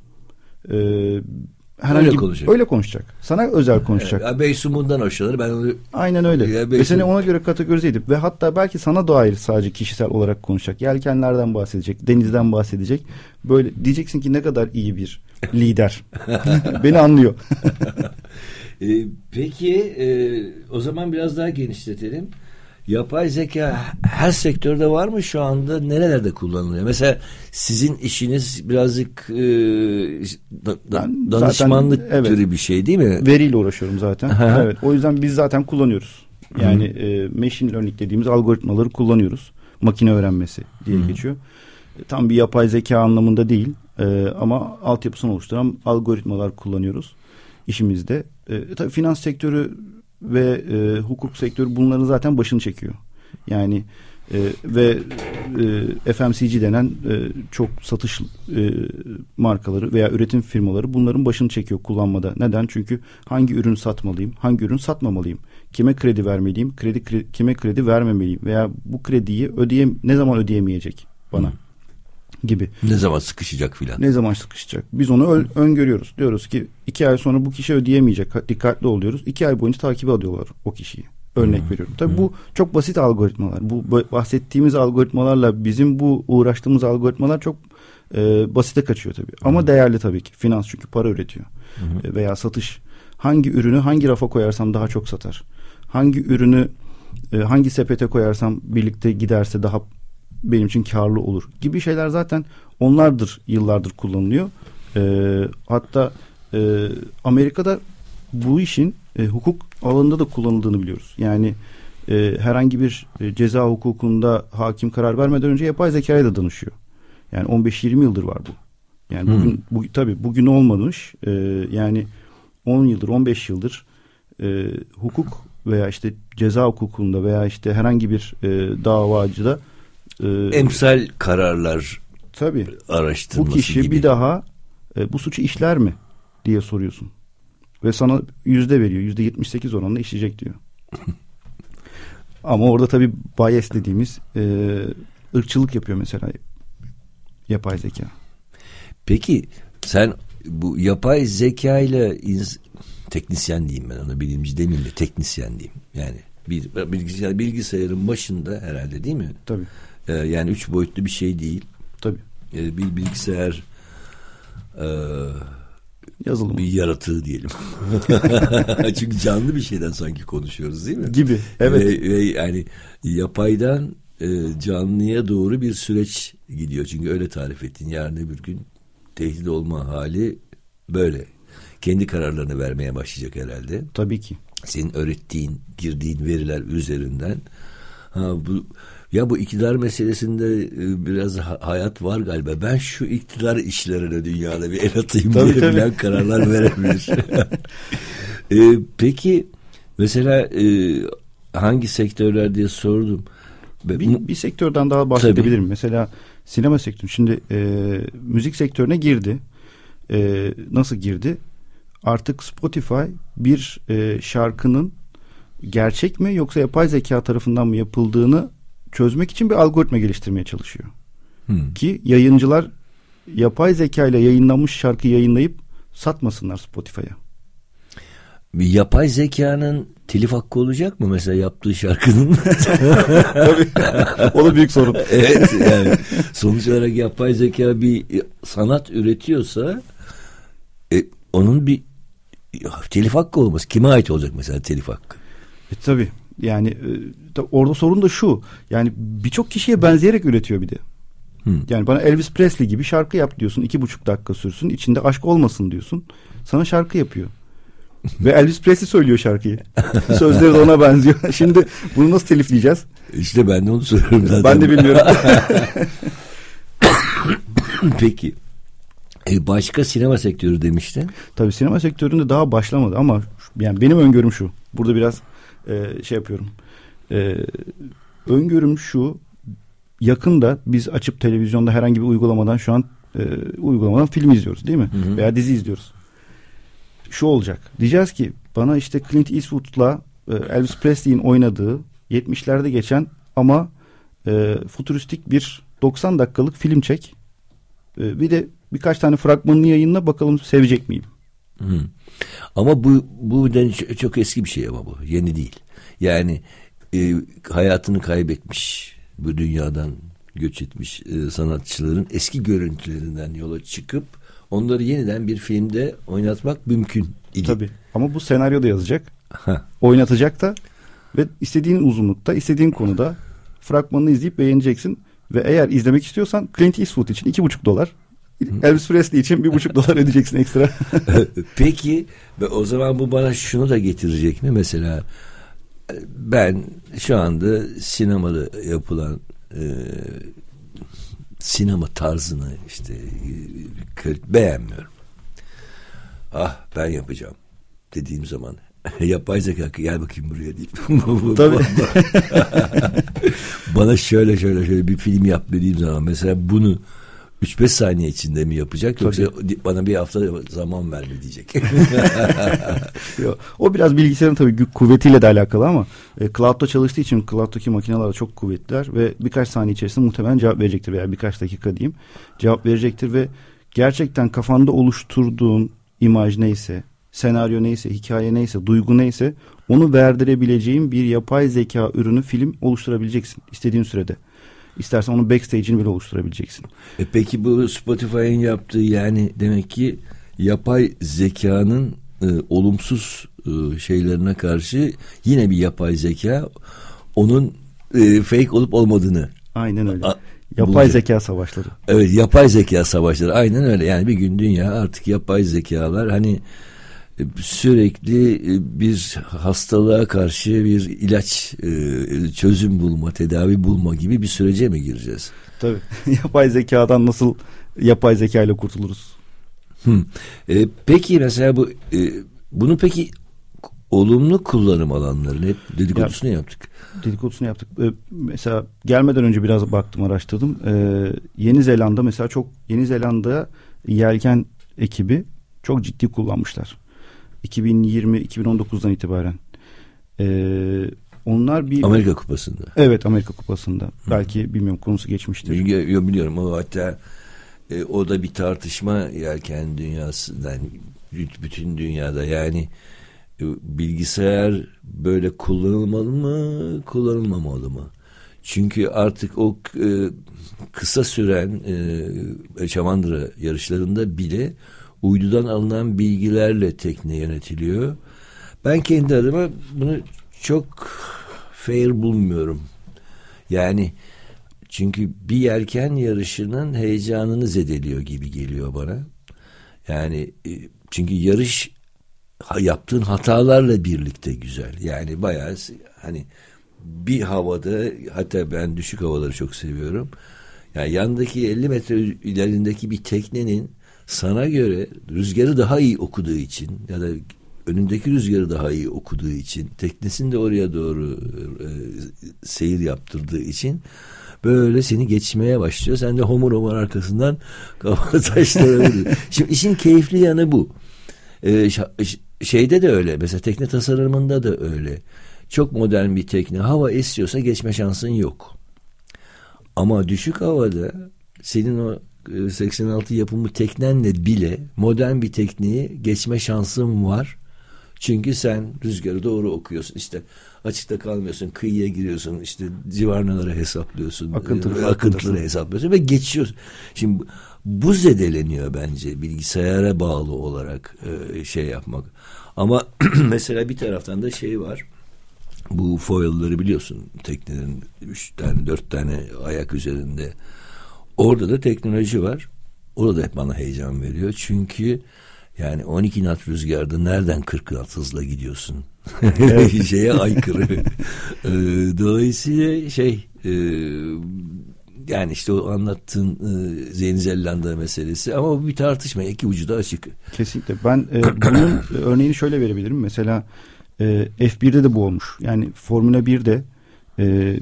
B: e, herhangi öyle konuşacak. Öyle konuşacak. Sana özel konuşacak.
A: Evet, Beysun bundan hoşlanır. Ben onu
B: Aynen öyle. Ya Ve seni ona göre kategorize edip ve hatta belki sana dair sadece kişisel olarak konuşacak. Yelkenlerden bahsedecek, denizden bahsedecek. Böyle diyeceksin ki ne kadar iyi bir lider. Beni anlıyor.
A: e, peki e, o zaman biraz daha genişletelim. Yapay zeka her sektörde var mı şu anda? Nerelerde kullanılıyor? Mesela sizin işiniz birazcık e, da, danışmanlık zaten, evet, türü bir şey değil mi?
B: Veriyle uğraşıyorum zaten. evet. O yüzden biz zaten kullanıyoruz. Yani e, machine learning dediğimiz algoritmaları kullanıyoruz. Makine öğrenmesi diye Hı-hı. geçiyor. E, tam bir yapay zeka anlamında değil. E, ama altyapısını oluşturan algoritmalar kullanıyoruz işimizde. E, tabii finans sektörü ve e, hukuk sektörü bunların zaten başını çekiyor. Yani e, ve e, FMCG denen e, çok satış e, markaları veya üretim firmaları bunların başını çekiyor kullanmada. Neden? Çünkü hangi ürünü satmalıyım, hangi ürün satmamalıyım, kime kredi vermeliyim, kredi, kredi kime kredi vermemeliyim veya bu krediyi ödeyem ne zaman ödeyemeyecek bana. Hı gibi.
A: Ne zaman sıkışacak filan.
B: Ne zaman sıkışacak. Biz onu ö- öngörüyoruz. Diyoruz ki iki ay sonra bu kişi ödeyemeyecek. Dikkatli oluyoruz. İki ay boyunca takip alıyorlar o kişiyi. Örnek hmm. veriyorum. Tabii hmm. bu çok basit algoritmalar. Bu bahsettiğimiz algoritmalarla bizim bu uğraştığımız algoritmalar çok e, basite kaçıyor tabii. Ama hmm. değerli tabii ki. Finans çünkü para üretiyor. Hmm. E, veya satış. Hangi ürünü hangi rafa koyarsam daha çok satar. Hangi ürünü e, hangi sepete koyarsam birlikte giderse daha benim için karlı olur gibi şeyler zaten onlardır yıllardır kullanılıyor. E, hatta e, Amerika'da bu işin e, hukuk alanında da kullanıldığını biliyoruz. Yani e, herhangi bir e, ceza hukukunda hakim karar vermeden önce yapay zekaya da danışıyor. Yani 15-20 yıldır var bu. Yani bugün hmm. bu, tabii bugün olmamış. E, yani 10 yıldır 15 yıldır e, hukuk veya işte ceza hukukunda veya işte herhangi bir e, davacıda
A: e, emsal kararlar tabii araştırması
B: bu kişi
A: gibi.
B: bir daha e, bu suçu işler mi diye soruyorsun ve sana yüzde veriyor yüzde yetmiş sekiz oranında işleyecek diyor ama orada tabii bias dediğimiz e, ırkçılık yapıyor mesela yapay zeka
A: peki sen bu yapay zeka ile teknisyen diyeyim ben ona bilimci demeyeyim de teknisyen diyeyim yani bir bilgisayar bilgisayarın başında herhalde değil mi?
B: Tabii.
A: E, yani üç boyutlu bir şey değil.
B: Tabii.
A: E, bir bilgisayar e,
B: yazılım
A: bir yaratığı diyelim. Çünkü canlı bir şeyden sanki konuşuyoruz değil mi?
B: Gibi. Evet.
A: Ve, ve yani yapaydan e, canlıya doğru bir süreç gidiyor. Çünkü öyle tarif ettin. Yarın bir gün tehdit olma hali böyle. Kendi kararlarını vermeye başlayacak herhalde.
B: Tabii ki.
A: Senin öğrettiğin, girdiğin veriler üzerinden ha bu ya bu iktidar meselesinde e, biraz hayat var galiba. Ben şu iktidar işlerine dünyada bir el atayım tabii, diye tabii. bilen kararlar verebilir. e, peki mesela e, hangi sektörler diye sordum.
B: Bir, bir sektörden daha bahsedebilirim. Tabii. Mesela sinema sektörü. Şimdi e, müzik sektörüne girdi. E, nasıl girdi? Artık Spotify bir e, şarkının gerçek mi yoksa yapay zeka tarafından mı yapıldığını çözmek için bir algoritma geliştirmeye çalışıyor. Hmm. Ki yayıncılar yapay zeka ile yayınlanmış şarkı yayınlayıp satmasınlar Spotify'a.
A: Yapay zekanın telif hakkı olacak mı mesela yaptığı şarkının?
B: Tabii. O da büyük sorun.
A: evet yani sonuç olarak yapay zeka bir sanat üretiyorsa e, onun bir telif hakkı olması kime ait olacak mesela telif hakkı?
B: E, tabii yani e, orada sorun da şu. Yani birçok kişiye benzeyerek üretiyor bir de. Hmm. Yani bana Elvis Presley gibi şarkı yap diyorsun. iki buçuk dakika sürsün. içinde aşk olmasın diyorsun. Sana şarkı yapıyor. Ve Elvis Presley söylüyor şarkıyı. Sözleri de ona benziyor. Şimdi bunu nasıl telifleyeceğiz?
A: İşte ben de onu soruyorum zaten.
B: Ben de bilmiyorum.
A: Peki. E başka sinema sektörü demiştin.
B: Tabii sinema sektöründe daha başlamadı ama yani benim öngörüm şu. Burada biraz e, şey yapıyorum. E, öngörüm şu yakında biz açıp televizyonda herhangi bir uygulamadan şu an e, uygulamadan film izliyoruz değil mi? Hı hı. Veya dizi izliyoruz. Şu olacak. Diyeceğiz ki bana işte Clint Eastwood'la e, Elvis Presley'in oynadığı 70'lerde geçen ama e, futuristik bir 90 dakikalık film çek. E, bir de birkaç tane fragmanını yayınla bakalım sevecek miyim?
A: Hı. Ama bu bu çok eski bir şey ama bu yeni değil. Yani e, hayatını kaybetmiş bu dünyadan göç etmiş e, sanatçıların eski görüntülerinden yola çıkıp onları yeniden bir filmde oynatmak mümkün
B: idi. Tabii ama bu senaryoda yazacak. Oynatacak da ve istediğin uzunlukta, istediğin konuda fragmanını izleyip beğeneceksin. Ve eğer izlemek istiyorsan Clint Eastwood için iki buçuk dolar. Elvis Presley için bir buçuk dolar ödeyeceksin ekstra.
A: Peki ve o zaman bu bana şunu da getirecek mi? Mesela ben şu anda sinemada yapılan e, sinema tarzını işte e, beğenmiyorum. Ah ben yapacağım dediğim zaman yapay zeka gel bakayım buraya deyip Tabii. bana şöyle şöyle şöyle bir film yap dediğim zaman mesela bunu 3-5 saniye içinde mi yapacak yoksa tabii. bana bir hafta zaman ver mi diyecek.
B: o biraz bilgisayarın tabii kuvvetiyle de alakalı ama e, cloud'da çalıştığı için cloud'daki makineler çok kuvvetliler ve birkaç saniye içerisinde muhtemelen cevap verecektir veya birkaç dakika diyeyim cevap verecektir ve gerçekten kafanda oluşturduğun imaj neyse senaryo neyse, hikaye neyse, duygu neyse onu verdirebileceğin bir yapay zeka ürünü film oluşturabileceksin istediğin sürede. İstersen onun backstage'ini bile oluşturabileceksin.
A: E peki bu Spotify'ın yaptığı yani demek ki yapay zekanın e, olumsuz e, şeylerine karşı yine bir yapay zeka onun e, fake olup olmadığını
B: Aynen öyle. A, yapay bulacak. zeka savaşları.
A: Evet yapay zeka savaşları aynen öyle. Yani bir gün dünya artık yapay zekalar hani sürekli e, bir hastalığa karşı bir ilaç e, çözüm bulma, tedavi bulma gibi bir sürece mi gireceğiz?
B: Tabii. yapay zekadan nasıl yapay zeka ile kurtuluruz?
A: Hmm. E, peki mesela bu e, bunu peki olumlu kullanım alanlarını hep dedikodusunu ya, yaptık.
B: Dedikodusunu yaptık. Ee, mesela gelmeden önce biraz baktım araştırdım. Ee, Yeni Zelanda mesela çok Yeni Zelanda yelken ekibi çok ciddi kullanmışlar. 2020-2019'dan itibaren. Ee, onlar bir
A: Amerika Kupası'nda.
B: Evet Amerika Kupası'nda. Hı. Belki bilmiyorum konusu geçmiştir.
A: Yok biliyorum o hatta e, o da bir tartışma yelken dünyasından bütün dünyada yani e, bilgisayar böyle kullanılmalı mı kullanılmamalı mı? Çünkü artık o e, kısa süren e, Çamandıra yarışlarında bile uydudan alınan bilgilerle tekne yönetiliyor. Ben kendi adıma bunu çok fair bulmuyorum. Yani çünkü bir yelken yarışının heyecanını zedeliyor gibi geliyor bana. Yani e, çünkü yarış yaptığın hatalarla birlikte güzel. Yani bayağı hani bir havada hatta ben düşük havaları çok seviyorum. Yani yandaki 50 metre ilerindeki bir teknenin sana göre rüzgarı daha iyi okuduğu için ya da önündeki rüzgarı daha iyi okuduğu için teknesini de oraya doğru e, seyir yaptırdığı için böyle seni geçmeye başlıyor. Sen de homur homur arkasından kafa taşlara. Şimdi işin keyifli yanı bu. Ee, şeyde de öyle. Mesela tekne tasarımında da öyle. Çok modern bir tekne. Hava esiyorsa geçme şansın yok. Ama düşük havada senin o 86 yapımı teknenle bile modern bir tekniği geçme şansım var. Çünkü sen rüzgarı doğru okuyorsun. İşte açıkta kalmıyorsun, kıyıya giriyorsun, işte civarnaları hesaplıyorsun, Akıntı, e, akıntıları hesaplıyorsun ve geçiyorsun. Şimdi bu zedeleniyor bence bilgisayara bağlı olarak e, şey yapmak. Ama mesela bir taraftan da şey var. Bu foil'ları biliyorsun teknenin üç tane dört tane ayak üzerinde Orada da teknoloji var. Orada da hep bana heyecan veriyor. Çünkü yani 12 knot rüzgarda nereden 40 knot hızla gidiyorsun? Şeye aykırı. Ee, dolayısıyla şey e, yani işte o anlattığın e, Yeni Zelanda meselesi ama bu bir tartışma. iki ucu da açık.
B: Kesinlikle. Ben e, bunun örneğini şöyle verebilirim. Mesela E, F1'de de bu olmuş. Yani Formula 1'de e,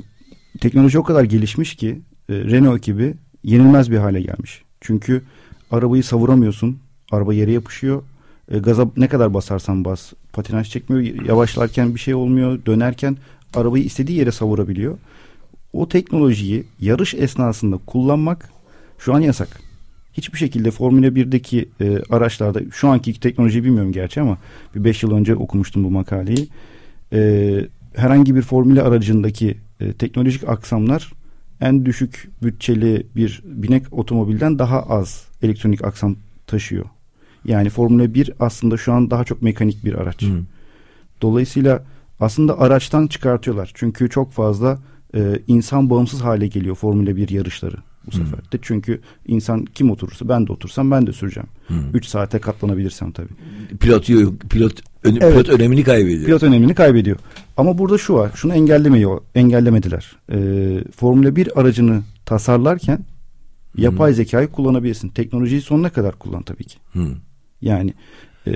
B: teknoloji o kadar gelişmiş ki e, Renault ekibi yenilmez bir hale gelmiş. Çünkü arabayı savuramıyorsun. Araba yere yapışıyor. E, gaza ne kadar basarsan bas. Patinaj çekmiyor. Yavaşlarken bir şey olmuyor. Dönerken arabayı istediği yere savurabiliyor. O teknolojiyi yarış esnasında kullanmak şu an yasak. Hiçbir şekilde Formula 1'deki e, araçlarda şu anki teknolojiyi bilmiyorum gerçi ama bir 5 yıl önce okumuştum bu makaleyi. E, herhangi bir formüle aracındaki e, teknolojik aksamlar en düşük bütçeli bir binek otomobilden daha az elektronik aksam taşıyor. Yani Formula 1 aslında şu an daha çok mekanik bir araç. Hmm. Dolayısıyla aslında araçtan çıkartıyorlar. Çünkü çok fazla e, insan bağımsız hale geliyor Formula 1 yarışları bu hmm. sefer de. Çünkü insan kim oturursa ben de otursam ben de süreceğim. 3 hmm. saate katlanabilirsem tabii.
A: Pilot pilot ön, evet, pilot önemini kaybediyor.
B: Pilot önemini kaybediyor. Ama burada şu var. Şunu engellemeyi engellemediler. Ee, Formula 1 aracını tasarlarken yapay hmm. zekayı kullanabilirsin. Teknolojiyi sonuna kadar kullan tabii ki. Hmm. Yani e,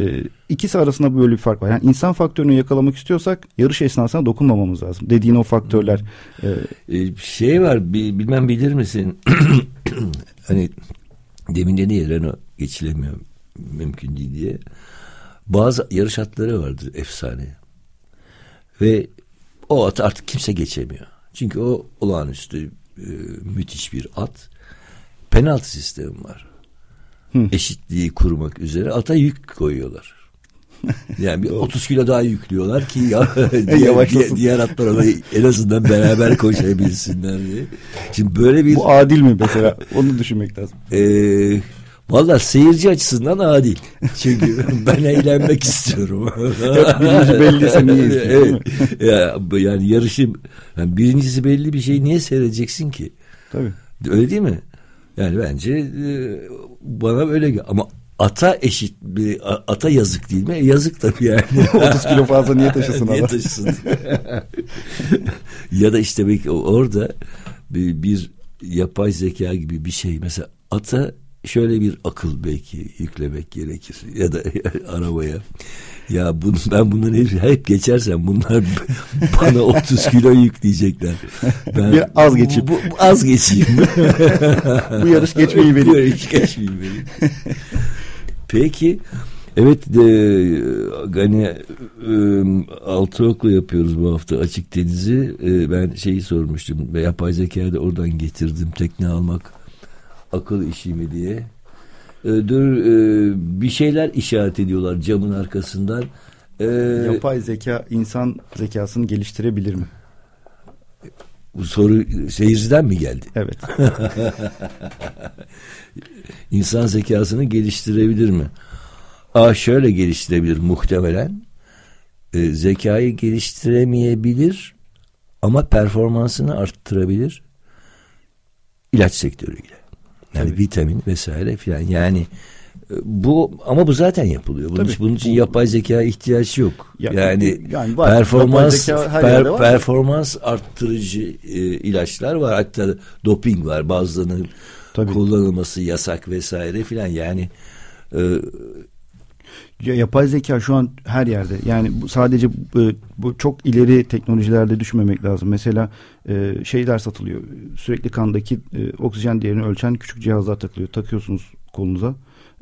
B: ikisi arasında böyle bir fark var. Yani insan faktörünü yakalamak istiyorsak yarış esnasında dokunmamamız lazım. Dediğin o faktörler.
A: E, e, şey var bilmem bilir misin? hani demin dedi ya Renault geçilemiyor mümkün değil diye. Bazı yarış atları vardır efsane. Ve o at artık kimse geçemiyor. Çünkü o olağanüstü e, müthiş bir at. Penaltı sistemi var. Hı. Eşitliği kurmak üzere ata yük koyuyorlar. Yani bir 30 kilo daha yüklüyorlar ki ya, diğer, diğer, diğer atlar ona en azından beraber koşabilsinler diye. Şimdi böyle bir...
B: Bu adil mi mesela? Onu düşünmek lazım.
A: Ee, Valla seyirci açısından adil. Çünkü ben eğlenmek istiyorum.
B: Birinci belliyse niye
A: evet. ya, yani yarışı yani birincisi belli bir şey niye seyredeceksin ki?
B: Tabii.
A: Öyle değil mi? Yani bence e, bana öyle ama ata eşit bir ata yazık değil mi? E, yazık tabii yani.
B: 30 kilo fazla niye taşısın
A: niye taşısın? ya da işte belki orada bir, bir yapay zeka gibi bir şey mesela ata şöyle bir akıl belki yüklemek gerekir ya da arabaya. Ya bunu, ben bunların hep, hep geçersem bunlar bana 30 kilo yükleyecekler. Ben,
B: bir az geçeyim.
A: Bu, bu, az geçeyim.
B: bu yarış geçmeyi vereyim. Bu
A: yarış geçmeyi vereyim. Peki Evet de hani e, altı oklu yapıyoruz bu hafta açık denizi. E, ben şeyi sormuştum ve yapay zekayı da oradan getirdim tekne almak akıl işi mi diye. E, dur e, bir şeyler işaret ediyorlar camın arkasından.
B: E, Yapay zeka insan zekasını geliştirebilir mi?
A: Bu soru seyirciden mi geldi?
B: Evet.
A: İnsan zekasını geliştirebilir mi? Aa şöyle geliştirebilir muhtemelen. E, zekayı geliştiremeyebilir ama performansını arttırabilir. İlaç sektörüyle. Yani Tabii. vitamin vesaire filan. Yani e, bu ama bu zaten yapılıyor. Bunun, için, bunun için yapay zeka ihtiyaç yok. Ya, yani, yani var. performans per, performans arttırıcı e, ilaçlar var. Hatta doping var. Bazılarının Tabii. kullanılması yasak vesaire filan. Yani e,
B: yapay zeka şu an her yerde. Yani bu sadece bu, bu çok ileri teknolojilerde düşünmemek lazım. Mesela e, şeyler satılıyor. Sürekli kandaki e, oksijen değerini ölçen küçük cihazlar takılıyor. Takıyorsunuz kolunuza.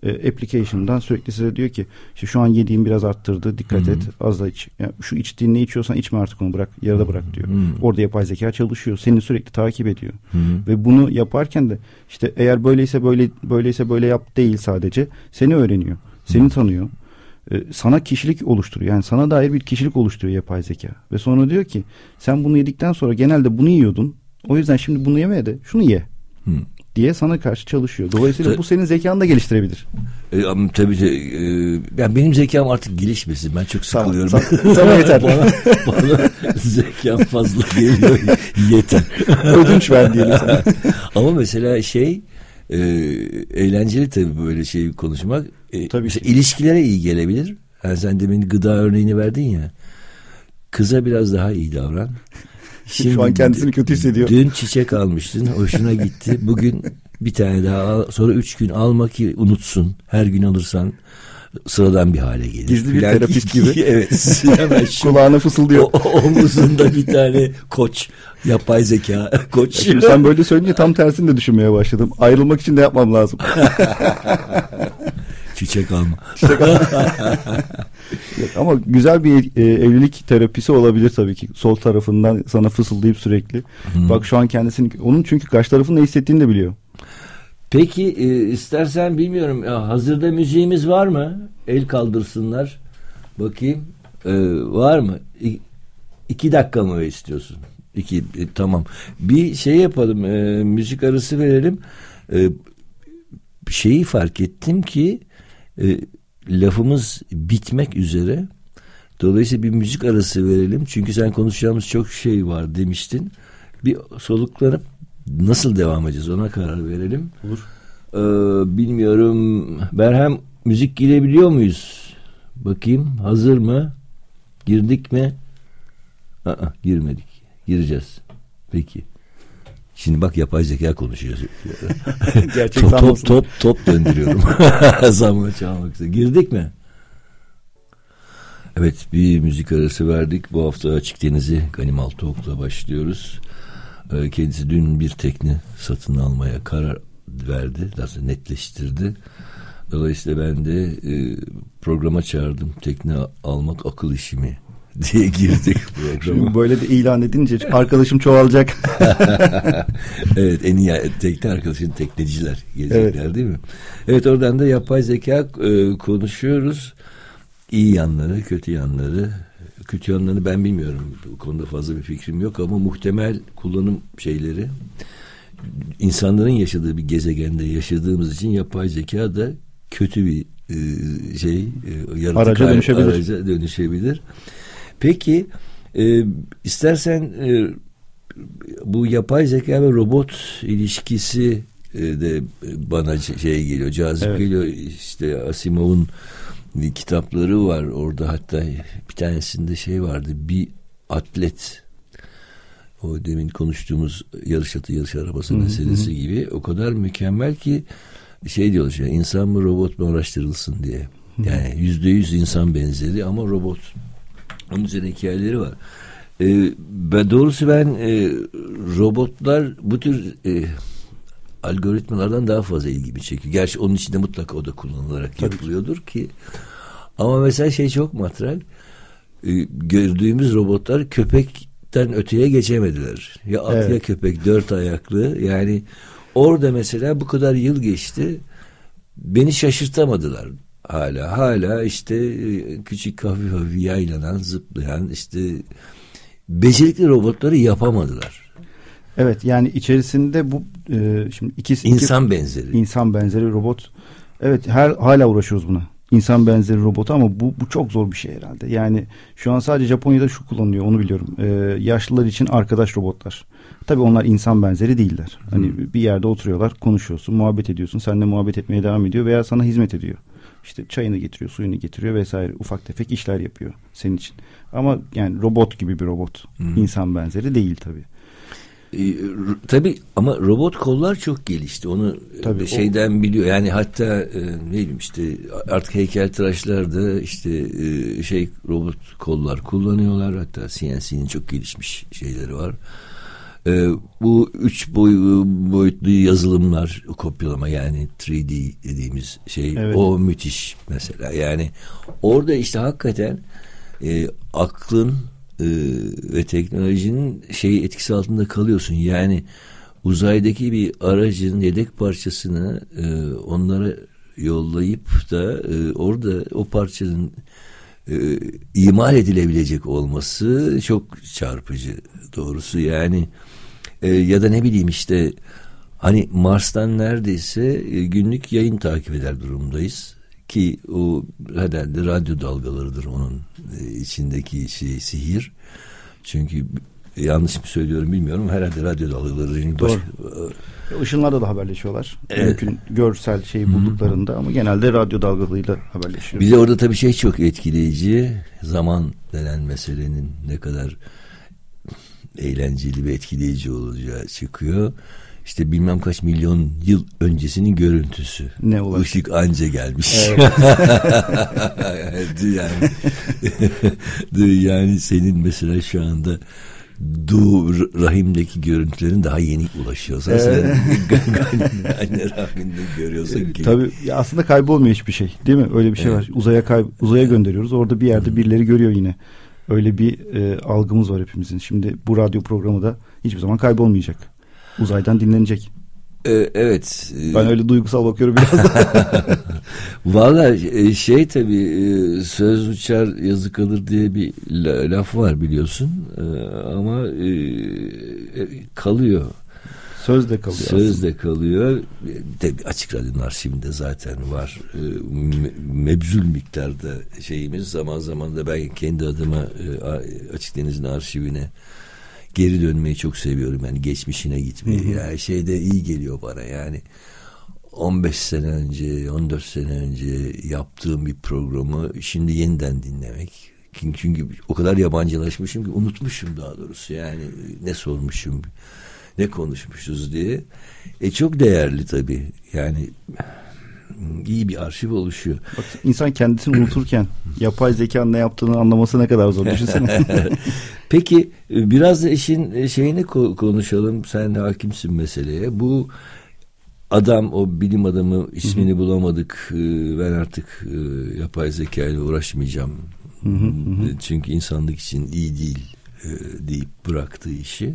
B: E, application'dan sürekli size diyor ki işte şu an yediğin biraz arttırdı. Dikkat Hı-hı. et. Az da iç. Yani şu içtiğin ne içiyorsan içme artık onu bırak. Yarıda bırak diyor. Hı-hı. Orada yapay zeka çalışıyor. Seni sürekli takip ediyor. Hı-hı. Ve bunu yaparken de işte eğer böyleyse böyle böyleyse böyle yap değil sadece. Seni öğreniyor. Seni tanıyor e, sana kişilik oluşturuyor. Yani sana dair bir kişilik oluşturuyor yapay zeka. Ve sonra diyor ki sen bunu yedikten sonra genelde bunu yiyordun. O yüzden şimdi bunu yemeye de şunu ye. Hmm. diye sana karşı çalışıyor. Dolayısıyla Ta- bu senin zekanı da geliştirebilir.
A: E, ama tabii de, e, yani benim zekam artık gelişmesin. Ben çok sıkılıyorum.
B: Tamam, sana, sana yeter.
A: bana, bana zekam fazla geliyor. yeter.
B: Ödünç ver diyelim sana.
A: ama mesela şey e, eğlenceli tabii böyle şey konuşmak. E, tabii ki. ilişkilere iyi gelebilir. Yani sen demin gıda örneğini verdin ya. Kıza biraz daha iyi davran.
B: Şimdi, Şu an kendisini kötü hissediyor.
A: Dün çiçek almıştın. Hoşuna gitti. Bugün bir tane daha al. Sonra üç gün alma ki unutsun. Her gün alırsan sıradan bir hale gelir.
B: Gizli bir terapist gibi.
A: evet.
B: Hemen şu, Kulağına fısıldıyor. O,
A: omuzunda bir tane koç. Yapay zeka koç.
B: Şimdi sen böyle söyleyince tam tersini de düşünmeye başladım. Ayrılmak için de yapmam lazım.
A: Çiçek alma. Çiçek alma.
B: ama güzel bir e, evlilik terapisi olabilir tabii ki. Sol tarafından sana fısıldayıp sürekli. Hmm. Bak şu an kendisini onun çünkü karşı tarafın ne hissettiğini de biliyor.
A: Peki e, istersen bilmiyorum ya, hazırda müziğimiz var mı? El kaldırsınlar. Bakayım. E, var mı? İ, iki dakika mı istiyorsun? İki, e, tamam. Bir şey yapalım. E, müzik arası verelim. E, şeyi fark ettim ki e, lafımız bitmek üzere. Dolayısıyla bir müzik arası verelim. Çünkü sen konuşacağımız çok şey var demiştin. Bir soluklanıp nasıl devam edeceğiz ona karar verelim.
B: Olur.
A: Ee, bilmiyorum. Berhem müzik girebiliyor muyuz? Bakayım hazır mı? Girdik mi? Aa, girmedik. Gireceğiz. Peki. Şimdi bak yapay zeka konuşuyor.
B: Gerçek
A: top, top, top, top döndürüyorum. Zamla çalmak üzere. Girdik mi? Evet bir müzik arası verdik. Bu hafta Açık Deniz'i Ganim Altıok'la başlıyoruz. Ee, kendisi dün bir tekne satın almaya karar verdi. Nasıl netleştirdi. Dolayısıyla ben de e, programa çağırdım. Tekne almak akıl işi mi diye girdik programa.
B: Şimdi böyle de ilan edince arkadaşım çoğalacak.
A: evet en iyi tekne arkadaşın tekneciler gelecekler evet. değil mi? Evet oradan da yapay zeka e, konuşuyoruz. İyi yanları, kötü yanları. Kötü yanlarını ben bilmiyorum. Bu konuda fazla bir fikrim yok ama muhtemel kullanım şeyleri insanların yaşadığı bir gezegende yaşadığımız için yapay zeka da kötü bir e, şey
B: e, yaratık araca dönüşebilir.
A: Araca dönüşebilir. Peki e, istersen e, bu yapay zeka ve robot ilişkisi e, de bana şey geliyor, cazip evet. geliyor. İşte Asimov'un kitapları var orada hatta bir tanesinde şey vardı bir atlet o demin konuştuğumuz yarış atı yarış arabası meselesi gibi o kadar mükemmel ki şey diyorlar işte insan mı robot mu araştırılsın diye. Yani yüzde yüz insan benzeri ama robot. Onun üzerine hikayeleri var. Ee, ben doğrusu ben e, robotlar bu tür e, algoritmalardan daha fazla ilgimi çekiyor. Gerçi onun içinde mutlaka o da kullanılarak Tabii yapılıyordur ki. ki. Ama mesela şey çok matral. E, gördüğümüz robotlar köpekten öteye geçemediler. Ya at evet. ya köpek dört ayaklı. Yani orada mesela bu kadar yıl geçti. Beni şaşırtamadılar hala. Hala işte e, küçük hafif hafif yaylanan, zıplayan işte becerikli robotları yapamadılar.
B: Evet yani içerisinde bu e, şimdi ikisi
A: insan iki, benzeri.
B: insan benzeri robot. Evet her hala uğraşıyoruz buna. İnsan benzeri robot ama bu bu çok zor bir şey herhalde. Yani şu an sadece Japonya'da şu kullanılıyor onu biliyorum. Ee, yaşlılar için arkadaş robotlar. Tabii onlar insan benzeri değiller. Hani hmm. bir yerde oturuyorlar, konuşuyorsun, muhabbet ediyorsun. Seninle muhabbet etmeye devam ediyor veya sana hizmet ediyor. İşte çayını getiriyor, suyunu getiriyor vesaire. Ufak tefek işler yapıyor senin için. Ama yani robot gibi bir robot. Hmm. İnsan benzeri değil tabii.
A: E, tabii ama robot kollar çok gelişti. Onu tabii, şeyden o... biliyor. Yani hatta e, ne bileyim işte artık heykeltıraşlarda işte e, şey robot kollar kullanıyorlar. Hatta CNC'nin çok gelişmiş şeyleri var. E, bu üç boy, boyutlu yazılımlar kopyalama yani 3D dediğimiz şey evet. o müthiş mesela. Yani orada işte hakikaten e, aklın e, ve teknolojinin şey etkisi altında kalıyorsun. Yani uzaydaki bir aracın yedek parçasını e, onlara yollayıp da e, orada o parçanın e, imal edilebilecek olması çok çarpıcı doğrusu yani e, ya da ne bileyim işte hani Mars'tan neredeyse e, günlük yayın takip eder durumdayız ki o herhalde radyo dalgalarıdır onun e, içindeki şey sihir. Çünkü yanlış mı söylüyorum bilmiyorum. Herhalde radyo dalgaları.
B: Doğru. Baş... Işınlarla da haberleşiyorlar. Evet. Mümkün görsel şeyi bulduklarında Hı-hı. ama genelde radyo dalgalarıyla haberleşiyor.
A: Bir de orada tabii şey çok etkileyici. Zaman denen meselenin ne kadar eğlenceli ve etkileyici olacağı çıkıyor. İşte bilmem kaç milyon yıl öncesinin görüntüsü.
B: Ne olacak?
A: Işık anca gelmiş. Evet. yani, yani senin mesela şu anda Du rahimdeki görüntülerin daha yeni ulaşıyorsa sen anne rahminde görüyorsun ki.
B: Tabii aslında kaybolmuyor hiçbir şey değil mi? Öyle bir şey evet. var. Uzaya kay uzaya gönderiyoruz. Orada bir yerde birileri görüyor yine. Öyle bir e, algımız var hepimizin. Şimdi bu radyo programı da hiçbir zaman kaybolmayacak. Uzaydan dinlenecek.
A: Ee, evet.
B: E, ben öyle duygusal bakıyorum biraz.
A: Valla e, şey tabii e, söz uçar yazı kalır diye bir laf var biliyorsun. Ama kalıyor.
B: Söz de kalıyor.
A: Söz aslında. de kalıyor. De açık radyonun arşivinde zaten var. Mebzul miktarda şeyimiz zaman zaman da ben kendi adıma Açık Deniz'in arşivine geri dönmeyi çok seviyorum. Yani geçmişine gitmeyi. Yani şeyde iyi geliyor bana yani. 15 sene önce, 14 sene önce yaptığım bir programı şimdi yeniden dinlemek. Çünkü o kadar yabancılaşmışım ki unutmuşum daha doğrusu. Yani ne sormuşum, ne konuşmuşuz diye. E çok değerli tabii. Yani iyi bir arşiv oluşuyor.
B: Bak, insan kendisini unuturken yapay zekanın ne yaptığını anlaması ne kadar zor düşünsene.
A: Peki e, biraz da işin e, şeyini konuşalım. Sen hakimsin meseleye. Bu adam o bilim adamı ismini hı hı. bulamadık. E, ben artık yapay zeka ile uğraşmayacağım. Hı hı hı. Çünkü insanlık için iyi değil deyip bıraktığı işi.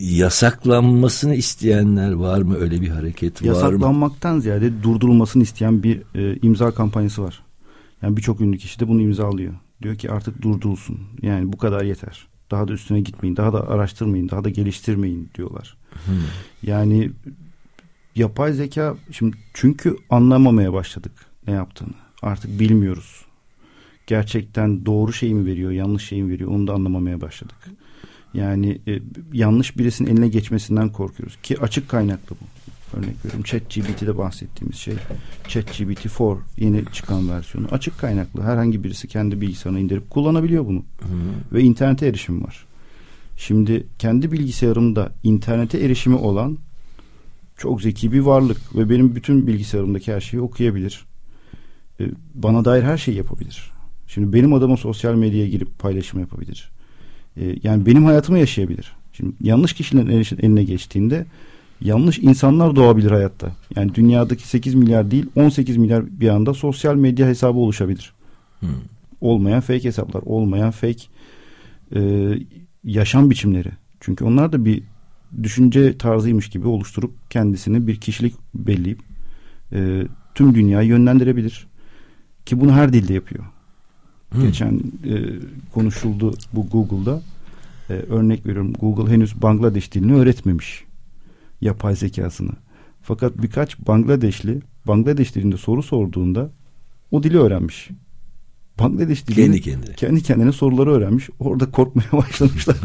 A: Yasaklanmasını isteyenler var mı? Öyle bir hareket var mı?
B: Yasaklanmaktan ziyade durdurulmasını isteyen bir e, imza kampanyası var. Yani birçok ünlü kişi de bunu imzalıyor. Diyor ki artık durdurulsun. Yani bu kadar yeter. Daha da üstüne gitmeyin. Daha da araştırmayın. Daha da geliştirmeyin diyorlar. Hmm. Yani yapay zeka şimdi çünkü anlamamaya başladık ne yaptığını. Artık bilmiyoruz. Gerçekten doğru şey mi veriyor, yanlış şey mi veriyor onu da anlamamaya başladık. Yani e, yanlış birisinin eline geçmesinden korkuyoruz ki açık kaynaklı bu. Örnek veriyorum ChatGPT'de bahsettiğimiz şey. ChatGPT 4 yeni çıkan versiyonu. Açık kaynaklı. Herhangi birisi kendi bilgisayarına indirip kullanabiliyor bunu. Hı. Ve internete erişim var. Şimdi kendi bilgisayarımda internete erişimi olan çok zeki bir varlık ve benim bütün bilgisayarımdaki her şeyi okuyabilir. E, bana dair her şeyi yapabilir. Şimdi benim adama sosyal medyaya girip paylaşım yapabilir. E, yani benim hayatımı yaşayabilir. Şimdi yanlış kişilerin eline geçtiğinde yanlış insanlar doğabilir hayatta. Yani dünyadaki 8 milyar değil 18 milyar bir anda sosyal medya hesabı oluşabilir. Hmm. Olmayan fake hesaplar, olmayan fake e, yaşam biçimleri. Çünkü onlar da bir düşünce tarzıymış gibi oluşturup kendisini bir kişilik belleyip e, tüm dünyayı yönlendirebilir. Ki bunu her dilde yapıyor. Hmm. Geçen e, konuşuldu bu Google'da. E, örnek veriyorum Google henüz Bangladeş dilini öğretmemiş yapay zekasını. Fakat birkaç Bangladeşli Bangladeş dilinde soru sorduğunda o dili öğrenmiş. Bangladeş dilini kendi kendine. kendi kendine soruları öğrenmiş. Orada korkmaya başlamışlar.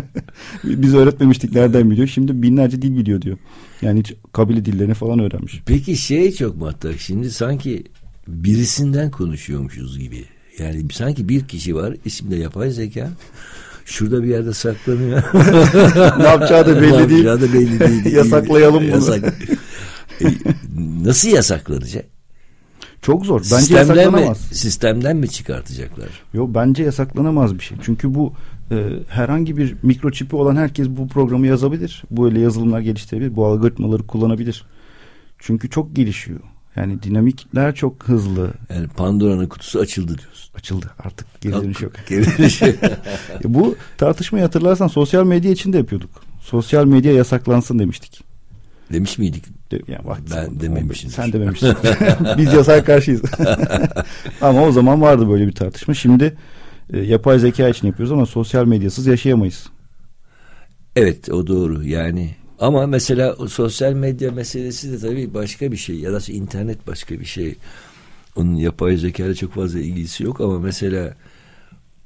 B: Biz öğretmemiştik nereden biliyor. Şimdi binlerce dil biliyor diyor. Yani hiç kabile dillerini falan öğrenmiş.
A: Peki şey çok matrak. Şimdi sanki birisinden konuşuyormuşuz gibi. Yani sanki bir kişi var ismi de yapay zeka. Şurada bir yerde saklanıyor.
B: ne yapacağı da belli
A: ne
B: değil.
A: da belli değil.
B: Yasaklayalım bunu. Yasak.
A: E, nasıl yasaklanacak?
B: Çok zor. Bence sistemden yasaklanamaz.
A: Mi, sistemden mi çıkartacaklar?
B: Yok bence yasaklanamaz bir şey. Çünkü bu e, herhangi bir mikroçipi olan herkes bu programı yazabilir. Bu öyle yazılımlar geliştirebilir. Bu algoritmaları kullanabilir. Çünkü çok gelişiyor. Yani dinamikler çok hızlı.
A: Yani Pandora'nın kutusu açıldı diyorsun.
B: Açıldı artık geri dönüş yok. Geri dönüş Bu tartışmayı hatırlarsan sosyal medya için de yapıyorduk. Sosyal medya yasaklansın demiştik.
A: Demiş miydik?
B: De, yani
A: ben dememişim.
B: Sen dememişsin. Biz yasak karşıyız. ama o zaman vardı böyle bir tartışma. Şimdi e, yapay zeka için yapıyoruz ama sosyal medyasız yaşayamayız.
A: Evet o doğru. Yani ama mesela sosyal medya meselesi de tabii başka bir şey ya da internet başka bir şey. Onun yapay zeka ile çok fazla ilgisi yok ama mesela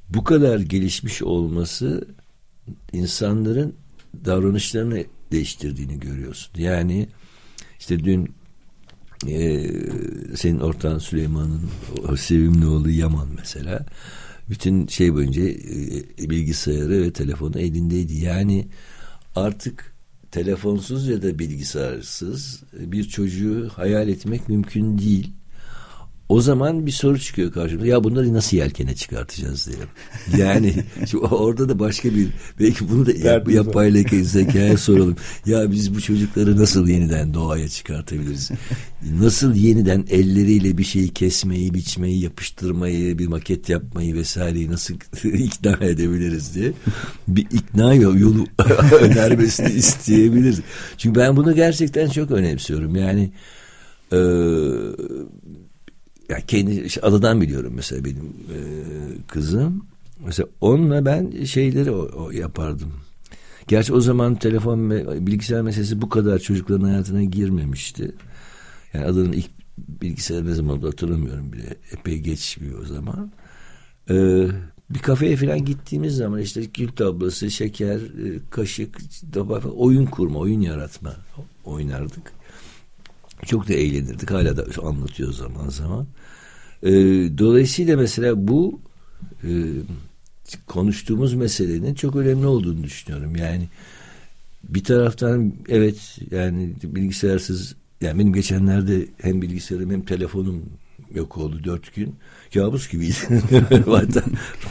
A: bu kadar gelişmiş olması insanların davranışlarını değiştirdiğini görüyorsun. Yani işte dün e, senin ortağın Süleyman'ın o sevimli oğlu Yaman mesela bütün şey boyunca e, bilgisayarı ve telefonu elindeydi. Yani artık telefonsuz ya da bilgisayarsız bir çocuğu hayal etmek mümkün değil. O zaman bir soru çıkıyor karşımıza. Ya bunları nasıl yelkene çıkartacağız diye. Yani şu orada da başka bir belki bunu da yap, yapay zekaya soralım. Ya biz bu çocukları nasıl yeniden doğaya çıkartabiliriz? Nasıl yeniden elleriyle bir şeyi kesmeyi, biçmeyi, yapıştırmayı, bir maket yapmayı vesaireyi nasıl ikna edebiliriz diye bir ikna yolu önermesini isteyebiliriz. Çünkü ben bunu gerçekten çok önemsiyorum. Yani e, yani kendi işte adadan biliyorum mesela benim e, kızım. Mesela onunla ben şeyleri o, o yapardım. Gerçi o zaman telefon ve bilgisayar meselesi bu kadar çocukların hayatına girmemişti. Yani adanın ilk bilgisayar ne zaman hatırlamıyorum bile. Epey geç bir o zaman. Ee, bir kafeye falan gittiğimiz zaman işte gül tablası, şeker, e, kaşık, oyun kurma, oyun yaratma oynardık. Çok da eğlenirdik. Hala da anlatıyor zaman zaman. E, dolayısıyla mesela bu e, konuştuğumuz meselenin çok önemli olduğunu düşünüyorum. Yani bir taraftan evet yani bilgisayarsız yani benim geçenlerde hem bilgisayarım hem telefonum yok oldu dört gün. Kabus gibiydi. Hatta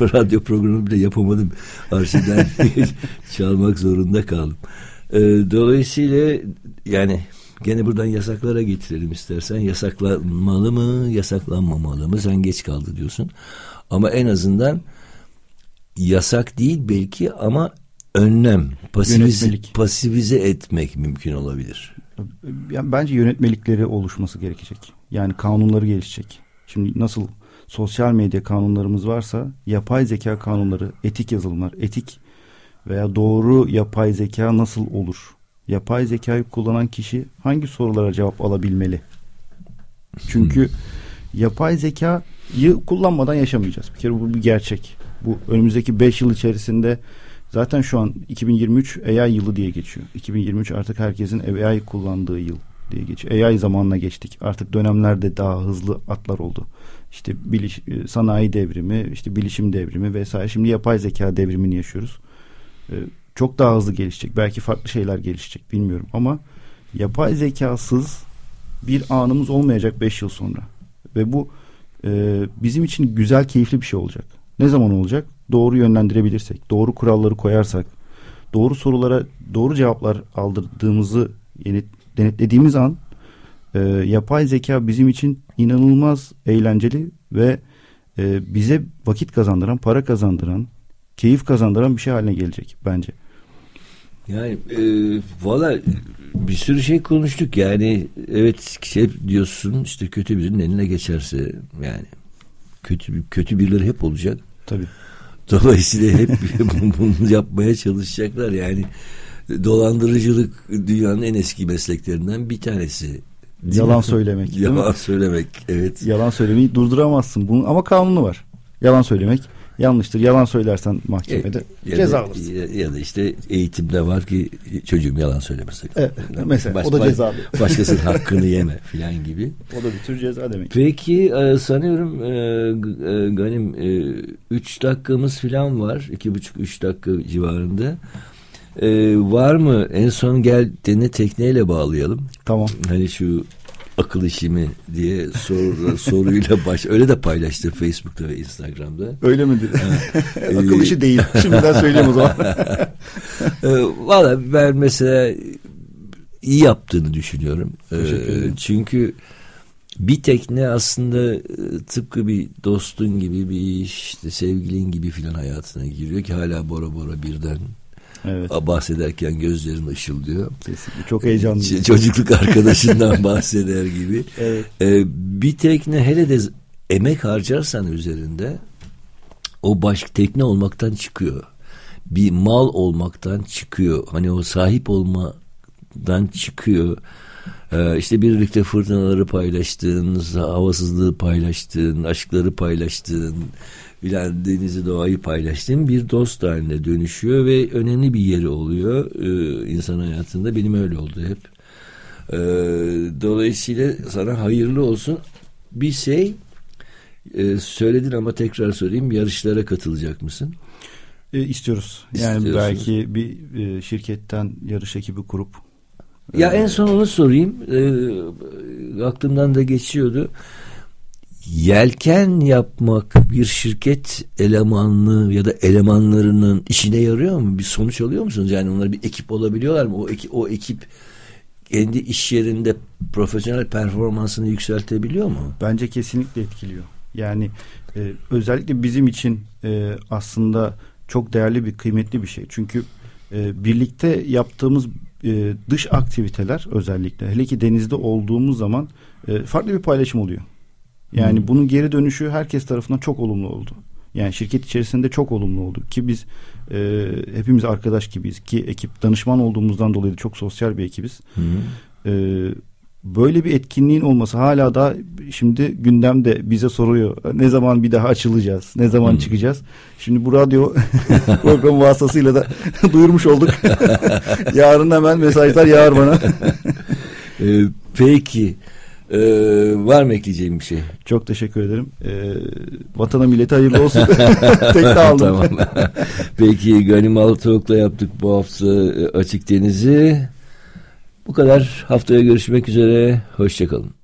A: radyo programı bile yapamadım. Arşivden çalmak zorunda kaldım. Ee, dolayısıyla yani Gene buradan yasaklara getirelim istersen. Yasaklanmalı mı, yasaklanmamalı mı? Sen geç kaldı diyorsun. Ama en azından yasak değil belki ama önlem, pasivize, pasivize etmek mümkün olabilir.
B: Yani bence yönetmelikleri oluşması gerekecek. Yani kanunları gelişecek. Şimdi nasıl sosyal medya kanunlarımız varsa yapay zeka kanunları, etik yazılımlar, etik veya doğru yapay zeka nasıl olur? Yapay zekayı kullanan kişi hangi sorulara cevap alabilmeli? Çünkü hmm. yapay zekayı kullanmadan yaşamayacağız. Bir kere bu bir gerçek. Bu önümüzdeki 5 yıl içerisinde zaten şu an 2023 AI yılı diye geçiyor. 2023 artık herkesin AI kullandığı yıl diye geçiyor. AI zamanına geçtik. Artık dönemlerde daha hızlı atlar oldu. İşte biliş, sanayi devrimi, işte bilişim devrimi vesaire. Şimdi yapay zeka devrimini yaşıyoruz. Çok daha hızlı gelişecek. Belki farklı şeyler gelişecek bilmiyorum ama yapay zekasız bir anımız olmayacak 5 yıl sonra. Ve bu e, bizim için güzel, keyifli bir şey olacak. Ne zaman olacak? Doğru yönlendirebilirsek, doğru kuralları koyarsak, doğru sorulara doğru cevaplar aldırdığımızı yeni, denetlediğimiz an e, yapay zeka bizim için inanılmaz eğlenceli ve e, bize vakit kazandıran, para kazandıran, keyif kazandıran bir şey haline gelecek bence.
A: Yani e, valla bir sürü şey konuştuk yani evet şey diyorsun işte kötü birinin eline geçerse yani kötü kötü birileri hep olacak.
B: Tabii.
A: Dolayısıyla hep bunu yapmaya çalışacaklar yani dolandırıcılık dünyanın en eski mesleklerinden bir tanesi.
B: Yalan mi? söylemek.
A: Yalan söylemek evet.
B: Yalan söylemeyi durduramazsın. Bunun ama kanunu var. Yalan söylemek yanlıştır. Yalan söylersen mahkemede e, ceza alırsın.
A: Ya, ya da işte eğitimde var ki çocuğum yalan söylemesin.
B: Evet, mesela Baş, o da cezalı.
A: Başkasının hakkını yeme filan gibi.
B: O da bir tür ceza demek.
A: Peki e, sanıyorum e, e, Ganim e, üç dakikamız filan var. iki buçuk üç dakika civarında. Ee, var mı en son gel dene tekneyle bağlayalım.
B: Tamam.
A: Hani şu akıl işi mi diye sor, soruyla baş öyle de paylaştı Facebook'ta ve Instagram'da.
B: Öyle mi dedi? akıl işi değil. Şimdiden söyleyeyim o zaman.
A: Ee, valla ben mesela iyi yaptığını düşünüyorum. Ee, çünkü bir tekne aslında e, tıpkı bir dostun gibi bir işte sevgilin gibi filan hayatına giriyor ki hala bora bora birden Evet. Bahsederken gözlerin ışıldıyor.
B: Kesinlikle. Çok heyecanlı. Ç-
A: çocukluk arkadaşından bahseder gibi. Evet. Ee, bir tekne hele de emek harcarsan üzerinde o baş tekne olmaktan çıkıyor. Bir mal olmaktan çıkıyor. Hani o sahip olmadan çıkıyor. Ee, işte birlikte fırtınaları paylaştığın, havasızlığı paylaştığın, aşkları paylaştığın, denizi doğayı paylaştığım bir dost haline dönüşüyor ve önemli bir yeri oluyor e, insan hayatında. Benim öyle oldu hep. E, dolayısıyla sana hayırlı olsun. Bir şey e, söyledin ama tekrar söyleyeyim yarışlara katılacak mısın?
B: E, istiyoruz. Yani belki bir e, şirketten yarış ekibi kurup.
A: Ya en son onu sorayım. E, aklımdan da geçiyordu. Yelken yapmak bir şirket elemanlığı ya da elemanlarının işine yarıyor mu? Bir sonuç alıyor musunuz? Yani onlar bir ekip olabiliyorlar mı? O, ekip, o ekip kendi iş yerinde profesyonel performansını yükseltebiliyor mu?
B: Bence kesinlikle etkiliyor. Yani e, özellikle bizim için e, aslında çok değerli bir kıymetli bir şey. Çünkü e, birlikte yaptığımız e, dış aktiviteler özellikle hele ki denizde olduğumuz zaman e, farklı bir paylaşım oluyor. Yani hmm. bunun geri dönüşü herkes tarafından çok olumlu oldu. Yani şirket içerisinde çok olumlu oldu ki biz e, hepimiz arkadaş gibiyiz ki ekip danışman olduğumuzdan dolayı çok sosyal bir ekibiz. E, böyle bir etkinliğin olması hala da şimdi gündemde bize soruyor. Ne zaman bir daha açılacağız? Ne zaman hmm. çıkacağız? Şimdi bu radyo program vasıtasıyla da duyurmuş olduk. Yarın hemen mesajlar yağar bana.
A: ee, peki. Ee, var mı ekleyeceğim bir şey?
B: Çok teşekkür ederim. Ee, vatana millete hayırlı olsun. Tek de aldım. tamam.
A: Peki Gani Maltavuk'la yaptık bu hafta e, Açık Deniz'i. Bu kadar. Haftaya görüşmek üzere. Hoşçakalın.